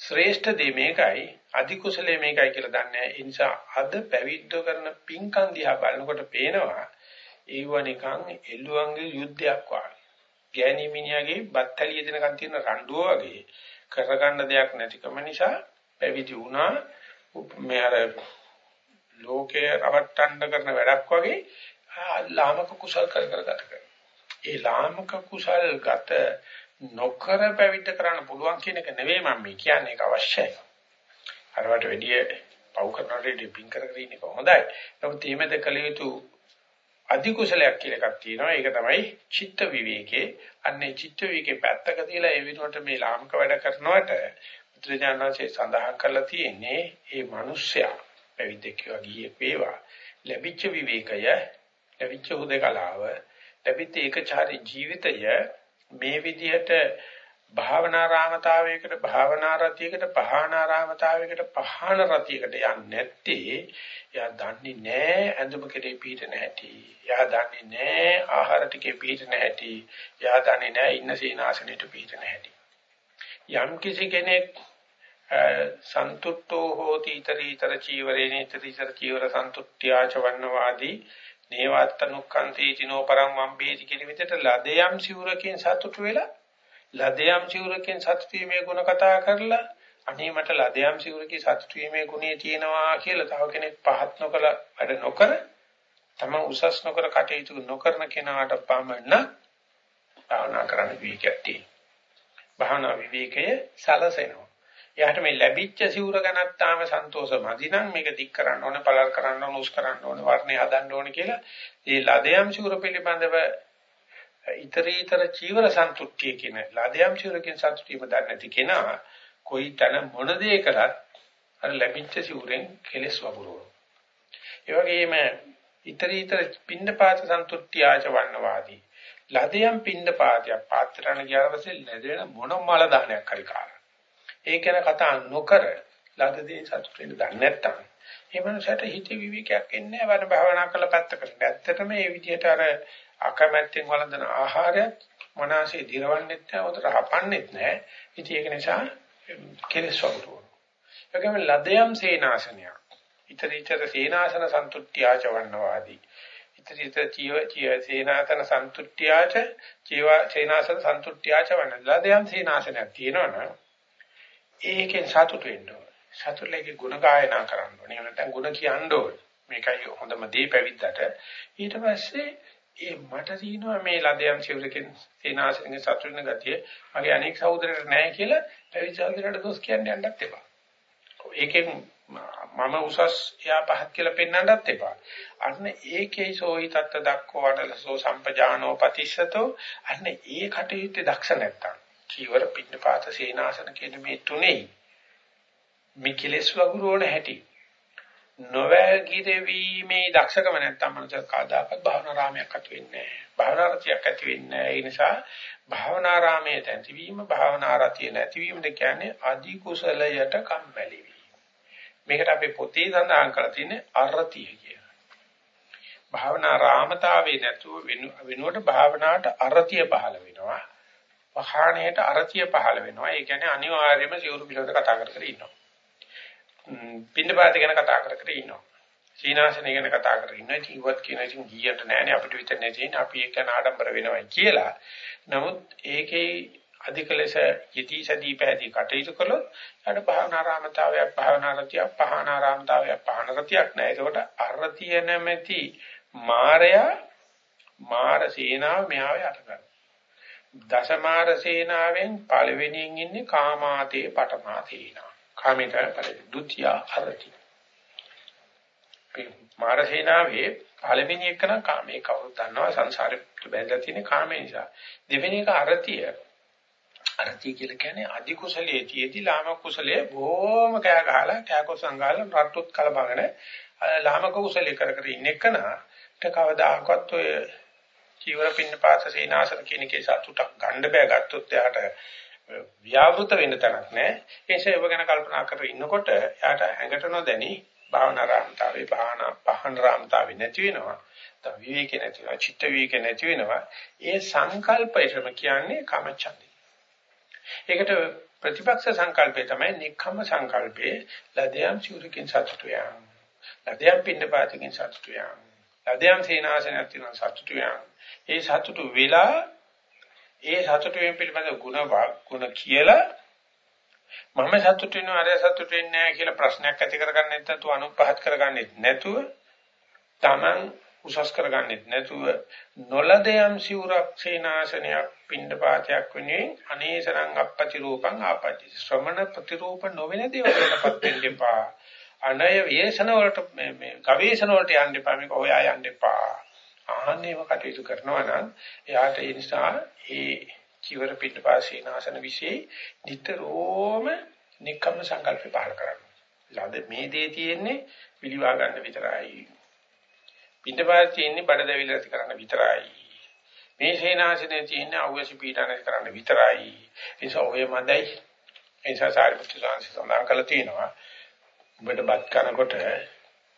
ශ්‍රේෂ්ඨ දේ මේකයි අධි කුසලයේ මේකයි කියලා දන්නේ ඒ නිසා අද පැවිද්ද කරන පින්කම් දිහා බලනකොට පේනවා ඒව නිකන් එළුවන්ගේ යුද්ධයක් වගේ. ගෑණි මිනිහාගේ බත්තලිය දෙනකන් තියෙන රණ්ඩුව වගේ කරගන්න දෙයක් නැතිකම නිසා පැවිදි වුණා මේ අර ලෝකේ රවට්ටන්න කරන වැඩක් වගේ ලාමක කුසල් කර කර ගත කරනවා. ඒ ලාමක කුසල් ගත නොකර පැවිද්ද කරන්න පුළුවන් කියන එක නෙවෙයි මම මේ කියන්නේ ඒක අවශ්‍යයි. අරවට වැඩිය පව් කරනකොට පින් කර කර ඉන්න එක හොඳයි. නමුත් ඊමෙද කළ යුතු අධි කුසලයක් කියලා එකක් තියෙනවා. ඒක තමයි චිත්ත විවේකේ. අන්නේ චිත්ත විවේකේ පැත්තක තියලා ඒ විනෝඩ මේ ලාමක වැඩ කරනවට බුදුරජාණන්සේ සඳහන් කරලා තියෙන්නේ මේ මිනිස්සයා පැවිද්දෙක් වගේ ගියෙක් වේවා. ලැබිච්ච විවේකය, ලැබිච්ච හුදකලාව, ලැබිච්ච ඒකචාරී ජීවිතය මේ විදිහට භාවනා රාමතාවයකට භාවනා රතියකට පහානා රාමතාවයකට පහාන රතියකට යන්නේ නැත්තේ එයා දන්නේ නැහැ ඇඳුම කෙරේ පිට නැහැටි. එයා දන්නේ නැහැ ආහාර ටිකේ පිට නැහැටි. එයා දන්නේ නැහැ ඉන්න සීනාසනෙට පිට නැහැටි. යම් කිසි කෙනෙක් සන්තුට්ඨෝ හෝති ඊතරීතර චීවරේන ඊතරීතර චීවර සන්තුට්ඨ්‍යාච වන්නවාදී නේවත්තනුක්ඛන්ති තිනෝ පරම් වම්බේති කියන විදිහට ලදයම් සිවුරකින් සතුටු වෙලා ලදයම් සිවුරකින් සතුටු වීමේ ගුණ කතා කරලා අනේ මට ලදයම් සිවුරකින් සතුටු වීමේ ගුණේ තියෙනවා කියලා තව කෙනෙක් පහත් නොකල වැඩ නොකර තම උසස් නොකර කටයුතු නොකරන කෙනාට පමණ භාවනා කරන්න විවේකයක් භාවනා විවේකයේ සලසෙනවා. එයාට මේ ලැබිච්ච සිවුර ගැනත් තාම සන්තෝෂ මදි නම් මේක දික් කරන්න ඕනේ, පළල් කරන්න ඕනේ, උස් කරන්න ඕනේ, වර්ණය හදන්න ඕනේ කියලා මේ ලදයම් සිවුර පිළිබඳව ඊතරීතර චීවර සන්තුට්ඨිය කියන ලාදයම් චීවරකින් සන්තුට්ඨියම දන්නේ නැති කෙනා කොයි තන මොන දේ කරත් අර ලැබිච්ච සිවුරෙන් කෙලස් වගුරුවන. ඒ වගේම ඊතරීතර පින්නපාත සන්තුට්ඨියාච වන්නවාදී. ලාදයම් පින්නපාතයක් පාත්‍රණ ගියාවසේ ලැබෙන මොන මල දානයක් හරි කාලා. ඒක ගැන කතා නොකර ලාදදී සතුටින් දන්නේ නැත්තම් ඒ මනසට හිත විවිකයක් එන්නේ වන භාවනා කරලා පැත්තකට. ඇත්තටම මේ විදිහට අර අකමැත්තෙන් වළඳන ආහාරයත් මනසේ දිරවන්නෙත් නැහැ, උතර හපන්නෙත් නැහැ. ඉතින් ඒක නිසා කෙලෙස් වගුරුවන. ඒකම ලදයම් සේනාසනයක්. ඊතරීතර සේනාසන සන්තුට්ඨ්‍යාච වන්නවාදී. ඊතරීතර චීව චීව සේනාසන සන්තුට්ඨ්‍යාච චීව සේනාසන සන්තුට්ඨ්‍යාච වන්න. ලදයම් සේනාසනයක් තියෙනවනේ. ඒකෙන් සතුට වෙන්න ඕනේ. සතුටලගේ ගුණ ගායනා කරන්න ඕනේ. එහෙම නැත්නම් ගුණ කියන්න ඕනේ. මේකයි හොඳම දේ පැවිද්දට. ඊට පස්සේ ඒ මට තියෙනවා මේ ලදයන් සිවුරකින් සේනාසනෙන් සතුටින ගතිය මගේ අනෙක් සහෝදරයට නැහැ කියලා පැවිදි සහෝදරයට දොස් කියන්න යන්නත් එපා. ඒකෙන් මම උසස් එයා පහත් කියලා පෙන්වන්නත් එපා. අන්න ඒකේ සෝහි තත්ත දක්කෝ වඩලසෝ සම්පජානෝ පතිස්සතෝ අන්න ඒ කටයුත්තේ දක්ෂ නැත්තම් චීවර පින්නපාත සේනාසන කියන මේ තුනේ මිකිලස් වගුරුවන හැටි නොවැගිරෙවීමේ දක්ෂකම නැත්තම් මනස කාදාකත් භාවනා රාමයක් ඇති වෙන්නේ නැහැ. භාවනා රතියක් ඇති වෙන්නේ නැහැ. ඒ නිසා භාවනා රාමයේ තැතිවීම භාවනා රතිය නැතිවීමද කියන්නේ අදි කුසලයට කම්මැලි වීම. මේකට අපි පොතේ සඳහන් කරලා තියෙන්නේ අරතිය කියලා. භාවනා රාමතාවේ නැතුව වෙනුවට භාවනාවට අරතිය පහළ වෙනවා. පහාණයට අරතිය පහළ වෙනවා. ඒ කියන්නේ අනිවාර්යයෙන්ම සිවුරු පිළිවෙත කතා කර කර ඉන්නවා. පින්නපාත ගැන කතා කර කර ඉන්නවා. සීනාසනය ගැන කතා කර ඉන්නවා. ඉතින් ඉවත් කියන ඉතින් ගියට නෑනේ අපිට විතර නැතිනේ අපි ඒක නාඩම්බර වෙනවා කියලා. නමුත් ඒකේ අධික ලෙස යටි සදී පැහැදී කටයුතු කළොත් ඊට භාවනාරාමතාවයක් භාවනාරතියක් පහනාරාමතාවයක් පහනරතියක් නෑ. ඒකට අරතිය නැමැති මායя මාර සේනාව මෙහාව යට කරනවා. දසමාර සේනාවෙන් පළවෙනියෙන් ඉන්නේ කාමාතේ පටමාතේනා. කාමික පරිදි ဒုတိ ය අරති. මාරසේනාවේ පළවෙනි එක නම් කාමයේ කවුරුත් දන්නවා සංසාරේ බැඳලා තියෙන කාමේ නිසා. දෙවෙනි එක අරතිය. අරතිය කියලා කියන්නේ අධි කුසලයේ තියේදී ලාම කුසලයේ බොහොම කෑ ගහලා කෑකො සංගාල රට්ටුත් කලබගෙන ලාමක කුසලයේ කර කර ඉන්න එකන ට කවදාකවත් ඔය චීවර පින්න පාස සීනාසන කියන කේ සතුටක් ගන්න බෑ ගත්තොත් එයාට ව්‍යාවෘත වෙන්න තැනක් නැහැ. ඒ නිසා ඒව ගැන කල්පනා කර ඉන්නකොට යාට ඇඟට නොදැනි භාවනා රාමතාවේ භාවනා පහන රාමතාවේ නැති වෙනවා. තව විවේක නැති වෙනවා. චිත්ත විවේක නැති වෙනවා. ඒ සංකල්පයම කියන්නේ කාමච්ඡන්දය. ඒකට ප්‍රතිපක්ෂ සංකල්පය තමයි නික්කම සංකල්පේ ලදයන් චූරකින් සතුටු යාම. ලදයන් පින්නපාතකින් සතුටු යාම. ලදයන් සේනාසනයක් තියෙන සතුටු යාම. ඒ සතුටු වෙලා ඒ සතුට වීම පිළිබඳ ಗುಣ ಗುಣ කියලා මම සතුට වෙනවා අර සතුට වෙන්නේ නැහැ කියලා ප්‍රශ්නයක් ඇති කරගන්නෙත් නැතුව අනුපහත් කරගන්නෙත් නැතුව Taman උසස් කරගන්නෙත් නැතුව නොලදයම් සිවුරක් සේනාසනයක් පින්ඩපාතයක් වෙනුවෙන් අනේසරං අපපති රූපං ආපති ශ්‍රමණ ප්‍රතිරූප නොවන දේවල්ටපත් වෙන්න එපා අනය වේෂණ වලට මේ මේ ගවේෂණ වලට යන්න එපා මේක හොයා යන්න එපා ආන්නේම කටයුතු කරනවා නම් එයාට ඒ නිසා ඒ චිවර පිටපාසී නාසන વિશે නිතරම නිකම්ම සංකල්ප පහල කරනවා. ලද මේ දේ තියෙන්නේ පිළිවා ගන්න විතරයි. පිටපාසී තියෙන්නේ බඩ දැවිලි ඇති කරන්න විතරයි. මේ සේනාසනේ තියෙන්නේ අවශ්‍ය පීඩන කරන්න විතරයි. ඒ නිසා ඔය මදයි. ඒ නිසා සාරිපුත්‍ර සාංශ සඳහන් කළා තියෙනවා. ඔබට බත් කනකොට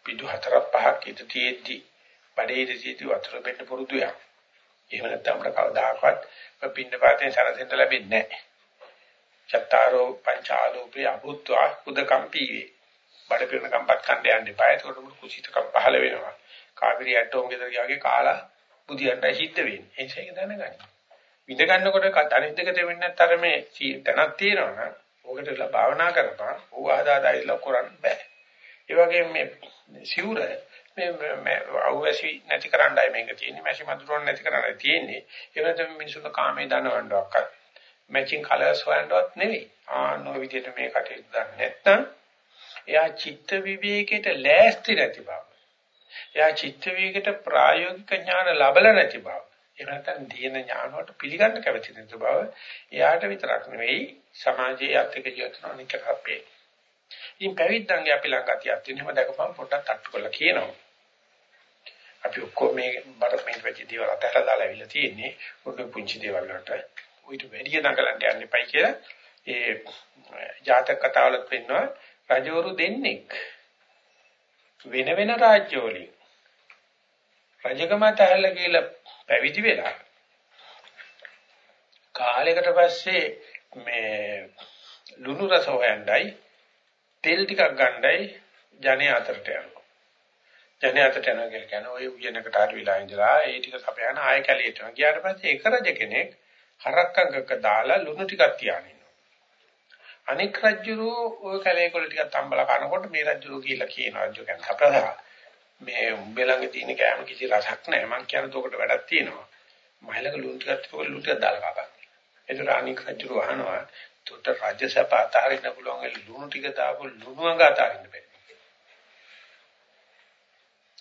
පිටු හතරක් පහක් ඉත තියෙද්දි බඩේ ඉඳී වතුර බෙන්න පුරුදු යක්. එහෙම නැත්නම් අපිට කවදාකවත් පින්න පාතෙන් සරසෙන්න ලැබෙන්නේ නැහැ. චත්තාරෝ පංචාලෝපේ අභුත්වා උදකම්පීවේ. බඩ පිරෙන කම්පත් කණ්ඩ යන්න එපා. ඒකට මුළු කුසිතකම් පහළ වෙනවා. කාවිරි ඇටෝම් ගෙදර ගියාගේ කාලා බුදියන්ට සිද්ධ වෙන්නේ. ඒ නිසා ඒක දැනගන්න. විඳ ගන්නකොට අනිත් දෙක දෙවෙන්නේ නැත්තර මේ තනක් තියෙනවා නම් ඕකට භාවනා කරපන්. ඕව ආදාදායිලා කරන්න බෑ. ඒ වගේම මේ සිවුර මේ අවැසි නැති කරන්නයි මේක තියෙන්නේ. මැෂි මදුරොන් නැති කරන්නයි තියෙන්නේ. ඒ වෙනතම මිනිසුන්ට කාමේ දනවන්නවක්වත් මැචින් කලර්ස් හොයන්නවත් නෙවෙයි. ආනෝ විදිහට මේ කටයුතු දන්නේ නැත්නම් එයා චිත්ත විවේකයට ලෑස්ති නැති බව. එයා චිත්ත විවේකයට ප්‍රායෝගික ඥාන ලැබලා නැති බව. ඒ නැත්නම් දීන ඥාන වලට පිළිගන්න කැමති නැති බව. එයාට විතරක් නෙවෙයි සමාජයේ අත්‍යක ජීවිතන අනික අපේ. ඉතින් පැවිද්දන්ගේ අපි ළඟ අතියක් තියෙන හැම දැකපම් පොඩ්ඩක් අට්ටු කරලා කියනවා. අපි ඔක්කොම මේ බර මේ වෙච්ච දේවල් අතහැරලා දාලා ඇවිල්ලා තියෙන්නේ පොඩි පුංචි දේවල් වලට. උවිත වැඩි නගලන්න යන්න එපයි කියලා ඒ ජාතක කතාවලත් වෙන්නවා රජවරු දෙන්නෙක් වෙන වෙන රාජ්‍යවලින් රජකම තැහැල්ලා කියලා පැවිදි වෙලා කාලයකට පස්සේ මේ ලුණු රස හොයන්නයි තෙල් ටිකක් ගන්නයි ජනයා අතරට යනවා. ජනයාට යනවා කියලා කියන්නේ ඔය උයනකට හරි වෙලා ඉඳලා ඒ ටික සපයන ආය කැලියට යනවා. ගියාට පස්සේ එක රජ කෙනෙක් හරක්කඟක දාලා ලුණු ටිකක් තියාගෙන ඉන්නවා. අනික් රජුරු ඔය කැලේකොළ ටිකක් තම්බලා කනකොට මේ රජුරු කියලා කියන රජු කියන්නේ අපරදා. මේ උඹේ ළඟ තියෙන කෑම කිසි රසක් නැහැ. මං කියන දොකට වැඩක් තියෙනවා. මයිලක ලුණු ටිකක් තිබුණ ලුණු ටිකක් දාලා කපන්න. ඒතර අනික් රජුරු අහනවා තොට රාජ්‍යසභාව අතාරින්න පුළුවන් ලුණු ටික දාපු ලුණු අඟ අතාරින්න බෑ.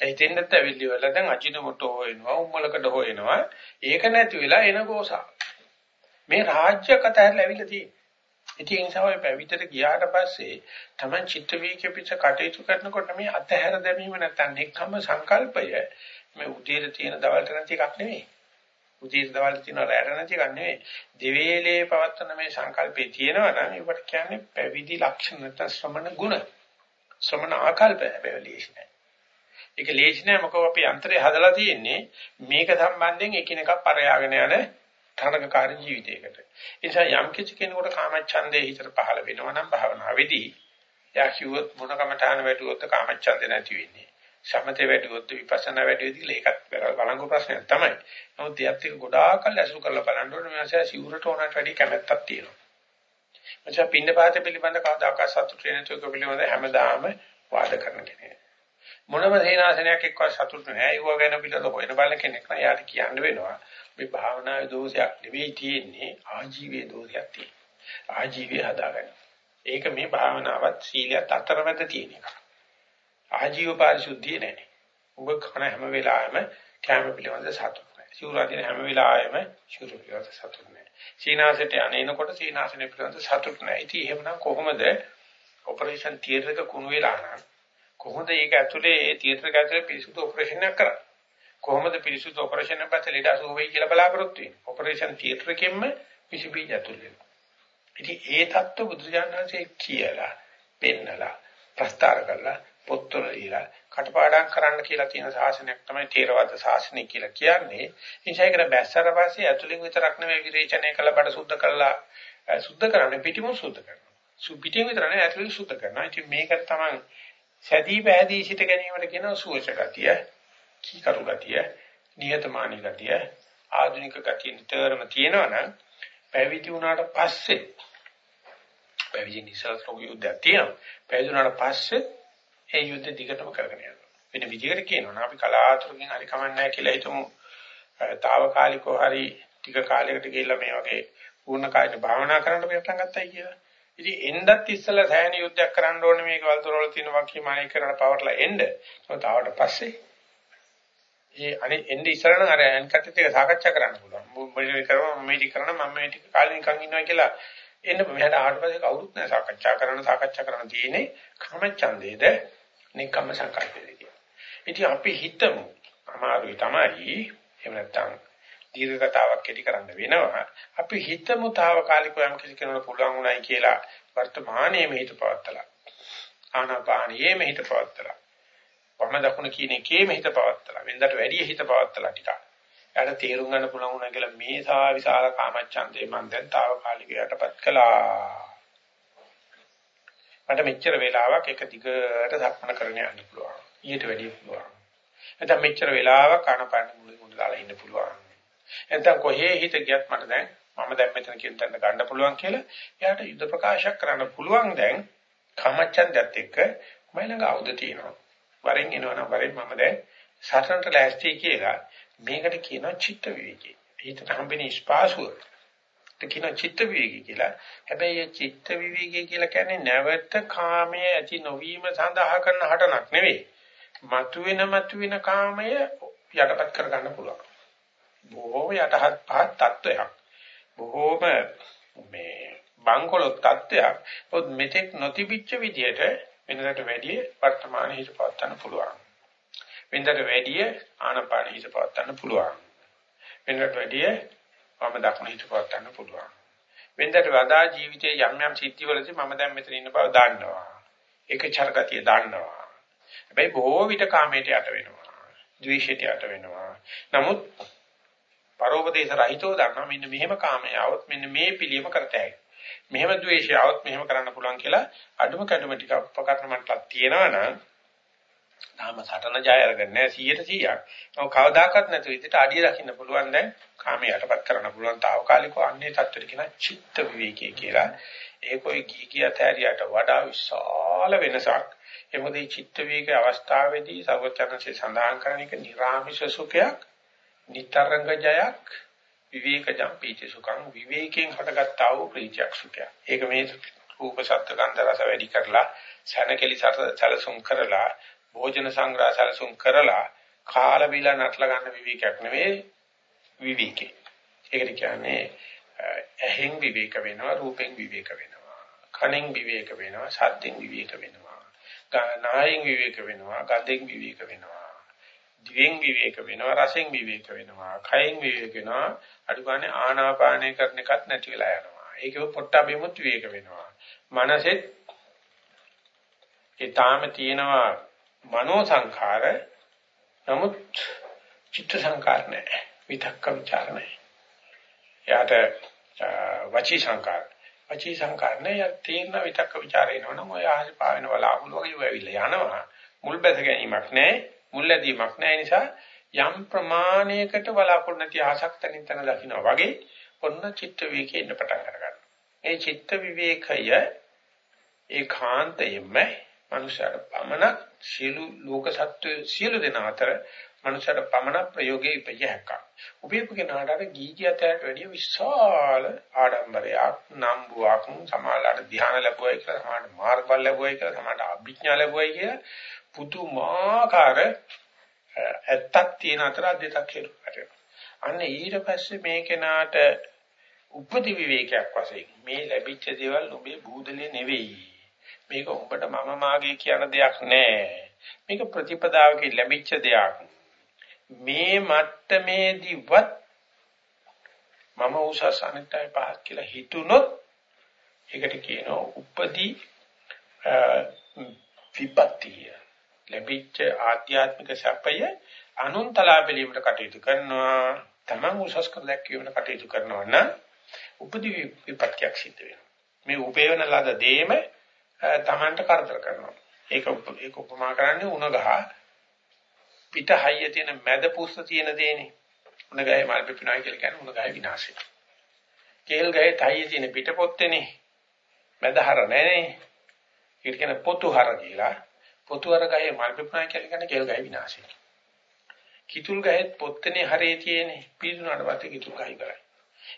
එතෙන්දත් ඇවිල්ලි වල දැන් අජිනමොටෝ හොයනවා උම්මලකඩ හොයනවා ඒක නැති වෙලා එන ගෝසා. මේ රාජ්‍ය කතාවල ඇවිල්ලා තියෙන්නේ. ඉතින් ඒ නිසා ඔය පැවිද්දට ගියාට පස්සේ Taman චිත්ත වීක්‍ය පිට කටයුතු කරනකොට මේ අතහැර දැමීම නැත්තම් එක්කම සංකල්පය මේ උදේට තියෙන දවල්ට නැති එකක් නෙවෙයි උදේට දවල්ට තියෙන රැට නැති එකක් නෙවෙයි දෙවේලේ පවත්තන මේ සංකල්පේ තියෙනවා නම් ඒකට කියන්නේ පැවිදි ලක්ෂණ නැත්නම් ශ්‍රමණ ගුණ. ශ්‍රමණ ආකල්පය බැලීෂ් නෑ ඒක ලේසි නෑ මොකද අපි යන්ත්‍රය හදලා තියෙන්නේ මේක සම්බන්ධයෙන් එකිනෙකක් පරයාගෙන යන තරඟකාරී ජීවිතයකට. ඒ නිසා යම් කිසි කෙනෙකුට කාමච්ඡන්දේ හිතට පහළ වෙනවා නම් භාවනාවේදී යා කිව්වොත් මොන කමඨාන වැඩුවොත් කාමච්ඡන්දේ නැති වෙන්නේ. සමතේ වැඩුවොත් විපස්සනා වැඩුවොත් ඒක බලංගු ප්‍රශ්නයක් තමයි. නමුත් ඒත් එක ගොඩාක් අසු කරලා බලන්න ඕනේ මනස සිවුරට ඕනට වැඩි කැමැත්තක් තියෙනවා. මචං පින්න පාත පිළිබඳ කවදාකවත් සතුට වෙන තුක පිළිබඳ හැමදාම වාද කරන කෙනෙක්. මොනම සේනාසනයක් එක්ක සතුට නැහැ. ඒව ගැන පිටත හොයන බල කෙනෙක් නෑ. යාට කියන්න වෙනවා. මේ භාවනාවේ දෝෂයක් නෙවෙයි තියෙන්නේ ආජීවයේ දෝෂයක් තියෙන්නේ. ආජීවය හදාගන්න. ඒක මේ භාවනාවත් සීලයත් අතරමැද තියෙන එක. ආජීව පාරිශුද්ධිය නැහැ. ඔබ කන හැම වෙලාවෙම කැම පිළිබඳ සතුට නැහැ. සිවුරාදීන හැම වෙලාවෙම ශුරු පිළිබඳ සතුට නැහැ. සීනාසයට අනේනකොට සීනාසනේ පිළිබඳ සතුට නැහැ. ඉතින් එහෙමනම් කොහොමද ඔපරේෂන් තියටර් එක කුණු වෙලා නම් කොහොමද ඒක ඇතුලේ තියටර් එක ඇතුලේ පිරිසුදු ඔපරේෂන් එකක් කරන්නේ? කොහොමද පිරිසුදු ඔපරේෂන් එකත් ලීඩ අසු වෙයි කියලා බලාපොරොත්තු වෙන්නේ? ඔපරේෂන් තියටර් එකෙන්ම පිසිපීජ ඇතුලේ. ඉතින් ඒ தত্ত্ব බුදුජානනාංශයේ කියලා, පෙන්නලා, ප්‍රස්තාර කරලා, පොත්වල ඉලා, කටපාඩම් කරන්න කියලා තියෙන ශාසනයක් තමයි ථේරවාද ශාසනය කියලා කියන්නේ. ඉන්සයිකර බැස්සර පස්සේ ඇතුලින් විතරක් නෙවෙයි විරේචනය කළ බඩ සුද්ධ කළා, සුද්ධ කරන්නේ පිටිමුත් සුද්ධ කරනවා. සු පිටින් විතරනේ ඇතුලින් සුද්ධ කරනවා. ඉතින් මේක තමයි සැදී පැහැදී සිට ගැනීමට කියනවා සුවච ගතිය, කීකරු ගතිය, නියතමානී ගතිය, ආධුනික ගතිය නිතරම තියෙනවනම් පැවිදි වුණාට පස්සේ පැවිදි නිසා ලෝක යුද්ධයක් තියෙනවා. පැවිදුනාට පස්සේ ඒ යුද්ධ දිගටම කරගෙන යනවා. වෙන විදිහකට කියනවා නම් අපි කලාතුරකින් හරි කමන්නේ කියලා හිතමු. తాවකාලිකව හරි ටික කාලයකට ගිහිල්ලා මේ වගේ පූර්ණ කායික භාවනා කරන්න පටන් ගත්තයි කියලා. ඉතින් එන්නත් ඉස්සලා සෑහෙන යුද්ධයක් කරන්න ඕනේ මේක වලතරවල තියෙන වකීම අනේ කරන පවර්ලා එන්න. ඒත් ආවට පස්සේ ඒ අනේ එන්නේ ඉස්සලා නම් අර ඇන්කට් එක සාකච්ඡා කරන්න පුළුවන්. මොකද කරනවා මම මේක කරනවා මම මේ ටික කාලෙ නිකන් ඉන්නවා කියලා එන්න මෙහෙට ආවට පස්සේ කවුරුත් නැහැ සාකච්ඡා කරන සාකච්ඡා කරන තියෙන්නේ කාමච්ඡන්දේද නිකම්ම සංකල්පයේද කියලා. ඉතින් අපි හිතමු අමාරුයි තමයි එහෙම නැත්නම් දීර්ඝ කතාවක් කෙටි කරන්න වෙනවා. අපි හිතමු తాවකාලිකව යම් කිසි කෙනෙකුට පුළුවන් උනායි කියලා වර්තමානයේ මෙහිත පවත්තලා. ආනාපානියේ මෙහිත පවත්තලා. වම දකුණ කියන එකේ මෙහිත පවත්තලා. වෙනදට වැඩි හිත පවත්තලා ටිකක්. එයාට තේරුම් ගන්න පුළුවන් වුණා කියලා මේ සා විශාල කාමච්ඡන්දේ මම දැන් తాවකාලිකව යටපත් කළා. මට මෙච්චර වෙලාවක් එක දිගට සක්මන කරගෙන යන්න පුළුවන්. ඊට වැඩිය පුළුවන්. නැත්නම් මෙච්චර වෙලාවක් කනපාන මුලින් මුල දාලා ඉන්න පුළුවන්. නැත්නම් කොහේ හිත ගියත් මට දැන් මම දැන් මෙතන කියන තැන ගන්න පුළුවන් කියලා එයාට යුද ප්‍රකාශයක් කරන්න පුළුවන් දැන් කාමච්ඡන්දයත් එක්ක මම ළඟ අවුද තියෙනවා. වරෙන් එනවනම් වරෙන් මම දැන් සටනට ලෑස්ති කියලා මේකට කියනවා චිත්ත විවේකී. හිතට හම්බෙන ස්පාසුව. ඒක කියනවා චිත්ත විවේකී කියලා. හැබැයි මේ චිත්ත විවේකී කියලා කියන්නේ නැවත කාමයේ ඇති නොවීම සඳහා කරන හටනක් නෙවෙයි. මතුවෙන මතුවෙන කාමය යටපත් කරගන්න පුළුවන්. බොහෝම යටහත් පහත් තත්වයක්. බොහෝම මේ බංකොලොත් තත්වයක්. පොත් මෙතෙක් නොතිබිච්ච විදියට වෙනකට වැඩිය වර්තමාන හිත පවත්වන්න පුළුවන්. වෙනකට වැඩිය ආනපාන හිත පවත්වන්න පුළුවන්. වෙනකට වැඩිය වම දකුණ හිත පවත්වන්න පුළුවන්. වෙනකට වඩා ජීවිතයේ යම් යම් සිද්ධිවලදී මම දැන් මෙතන ඉන්න බව දන්නවා. ඒක චරගතිය දන්නවා. හැබැයි බොහෝ විට කාමයට යට වෙනවා. ද්වේෂයට යට වෙනවා. නමුත් පරෝපදේශ රහිතව දන්නවා මෙන්න මෙහෙම කාමයේ આવොත් මෙන්න මේ පිළියම කරත හැකියි. මෙහෙම ද්වේෂය આવොත් මෙහෙම කරන්න පුළුවන් කියලා අඩුම කැඩුම ටික උපකරණ මට්ටලක් තියෙනවා නම් තාම සටන ජය අරගෙන නැහැ 100%ක්. නමුත් කවදාකවත් නැති විදිහට අඩිය රකින්න පුළුවන් දැන් කාමයේ යටපත් කරන්න පුළුවන් తాවකාලිකව අන්නේ தත්ත්වෙට කියන චිත්ත විවේකයේ කියලා. ඒකෝයි ගී කිය තැරියට වඩා විශාල වෙනසක්. ඒ මොකද මේ චිත්ත විවේකයේ අවස්ථාවේදී සර්වචනසේ සඳහන් කරන එක නිර්ආමිෂ සුඛයක්. නිතරංග ජයක් විවේකජම් පීති සුඛං විවේකයෙන් හටගත්තා වූ ප්‍රීතියක් සුඛයක්. ඒක මේ රූප ශබ්ද ගන්ධ රස වැඩි කරලා සනකෙලි සලසුම් කරලා භෝජන සංග්‍රහ සලසුම් කරලා කාල බිල නටලා ගන්න විවේකයක් නෙවෙයි විවේකේ. ඒකට කියන්නේ ඇහෙන් විවේක වෙනවා රූපෙන් විවේක වෙනවා කනෙන් විවේක වෙනවා ශබ්දෙන් විවේක වෙනවා නායෙන් විවේක වෙනවා ගඳෙන් විවේක වෙනවා දිවෙන් විවේක වෙනවා රසෙන් විවේක වෙනවා කයෙන් විවේක වෙනවා අඩුගානේ ආනාපානය කරන එකත් නැති වෙලා යනවා. ඒකව පොට්ටබෙමුත් විවේක වෙනවා. මනසෙත් ඒ තාම තියෙනවා මනෝ සංඛාර නමුත් චිත්ත සංකාර නැහැ. විතක්ක ਵਿਚාර නැහැ. යාට වචී සංකාර වචී සංකාර නැහැ යා තේරන විතක්ක ਵਿਚාර එනවනම් ඔය ආහාර පාවෙන බලාහුල වගේ වෙවිලා යනවා. මුල් බැස ගැනීමක් නැහැ මුල්ැදීමක් නැහැ නිසා යම් ප්‍රමාණයකට බලාපොරොත්තු නැති ආසක් තනින් තන දකින්න වගේ ඔන්න චිත්ත විවේකේ ඉන්න පටන් ගන්නවා. මේ චිත්ත විවේකය ඒකාන්තයෙන්ම මනුෂ්‍යර පමණ සියලු ලෝක සත්‍ය සියලු දෙනා අතර මනුෂ්‍යර පමණ ප්‍රයෝගයේ ඉපයහක. උපේපකනාට ගීගියතට වැඩිය විශාල ආඩම්බරයක් නම්බුවක් සමාලාට ධ්‍යාන ලැබුවයි කියලා සමාලාට මාර්ගඵල ලැබුවයි කියලා සමාලාට අභිඥා ලැබුවයි කියලා පුදුමාකාර ඇත්තක් තියෙන අතර දෙයක් හේතුවට. අන්න ඊට පස්සේ මේ කෙනාට උපදි විවේකයක් වශයෙන් මේ ලැබිච්ච දේවල් ඔබේ බූදලේ නෙවෙයි. මේක උඹට මම මාගේ කියන දෙයක් නෑ. මේක ප්‍රතිපදාවකින් ලැබිච්ච දෙයක්. මේ මට්ටමේදීවත් මම උසස් අනිත්‍යයි පහත් කියලා හිතුනොත් ඒකට කියනවා උපදි විපත්තිය. ලැබිච්ච ආධ්‍යාත්මික සැපය අනුන්තලා බැලීමට කටයුතු කරනවා. තමන් උසස් කර දැක්වීමට කටයුතු කරනවා නම් උපදි විපත්‍යක් සිද්ධ වෙනවා. මේ උපේවන ලද දෙයම තමන්ට කරදර කරනවා. ඒක ඒක උපමා කරන්නේ උණ ගහ පිට හයිය තියෙන මැද පුස්ත තියෙන දේනේ. උණ ගහේ මල් පිපුණා කියලා කියන්නේ උණ ගහේ විනාශය. කේල් ගහේ තයියේ තියෙන පිට පොත්තේනේ. මැදහර නැනේ. ඒක කියන පොතුහර කියලා. පොතුහර ගහේ මල් පිපුණා කියලා කියන්නේ කෙල් ගහේ විනාශය. කිතුල් ගහෙත් පොත්තනේ හරේ තියෙන්නේ. පීදුනාට පස්සේ කිතුල් ගහයි කරයි.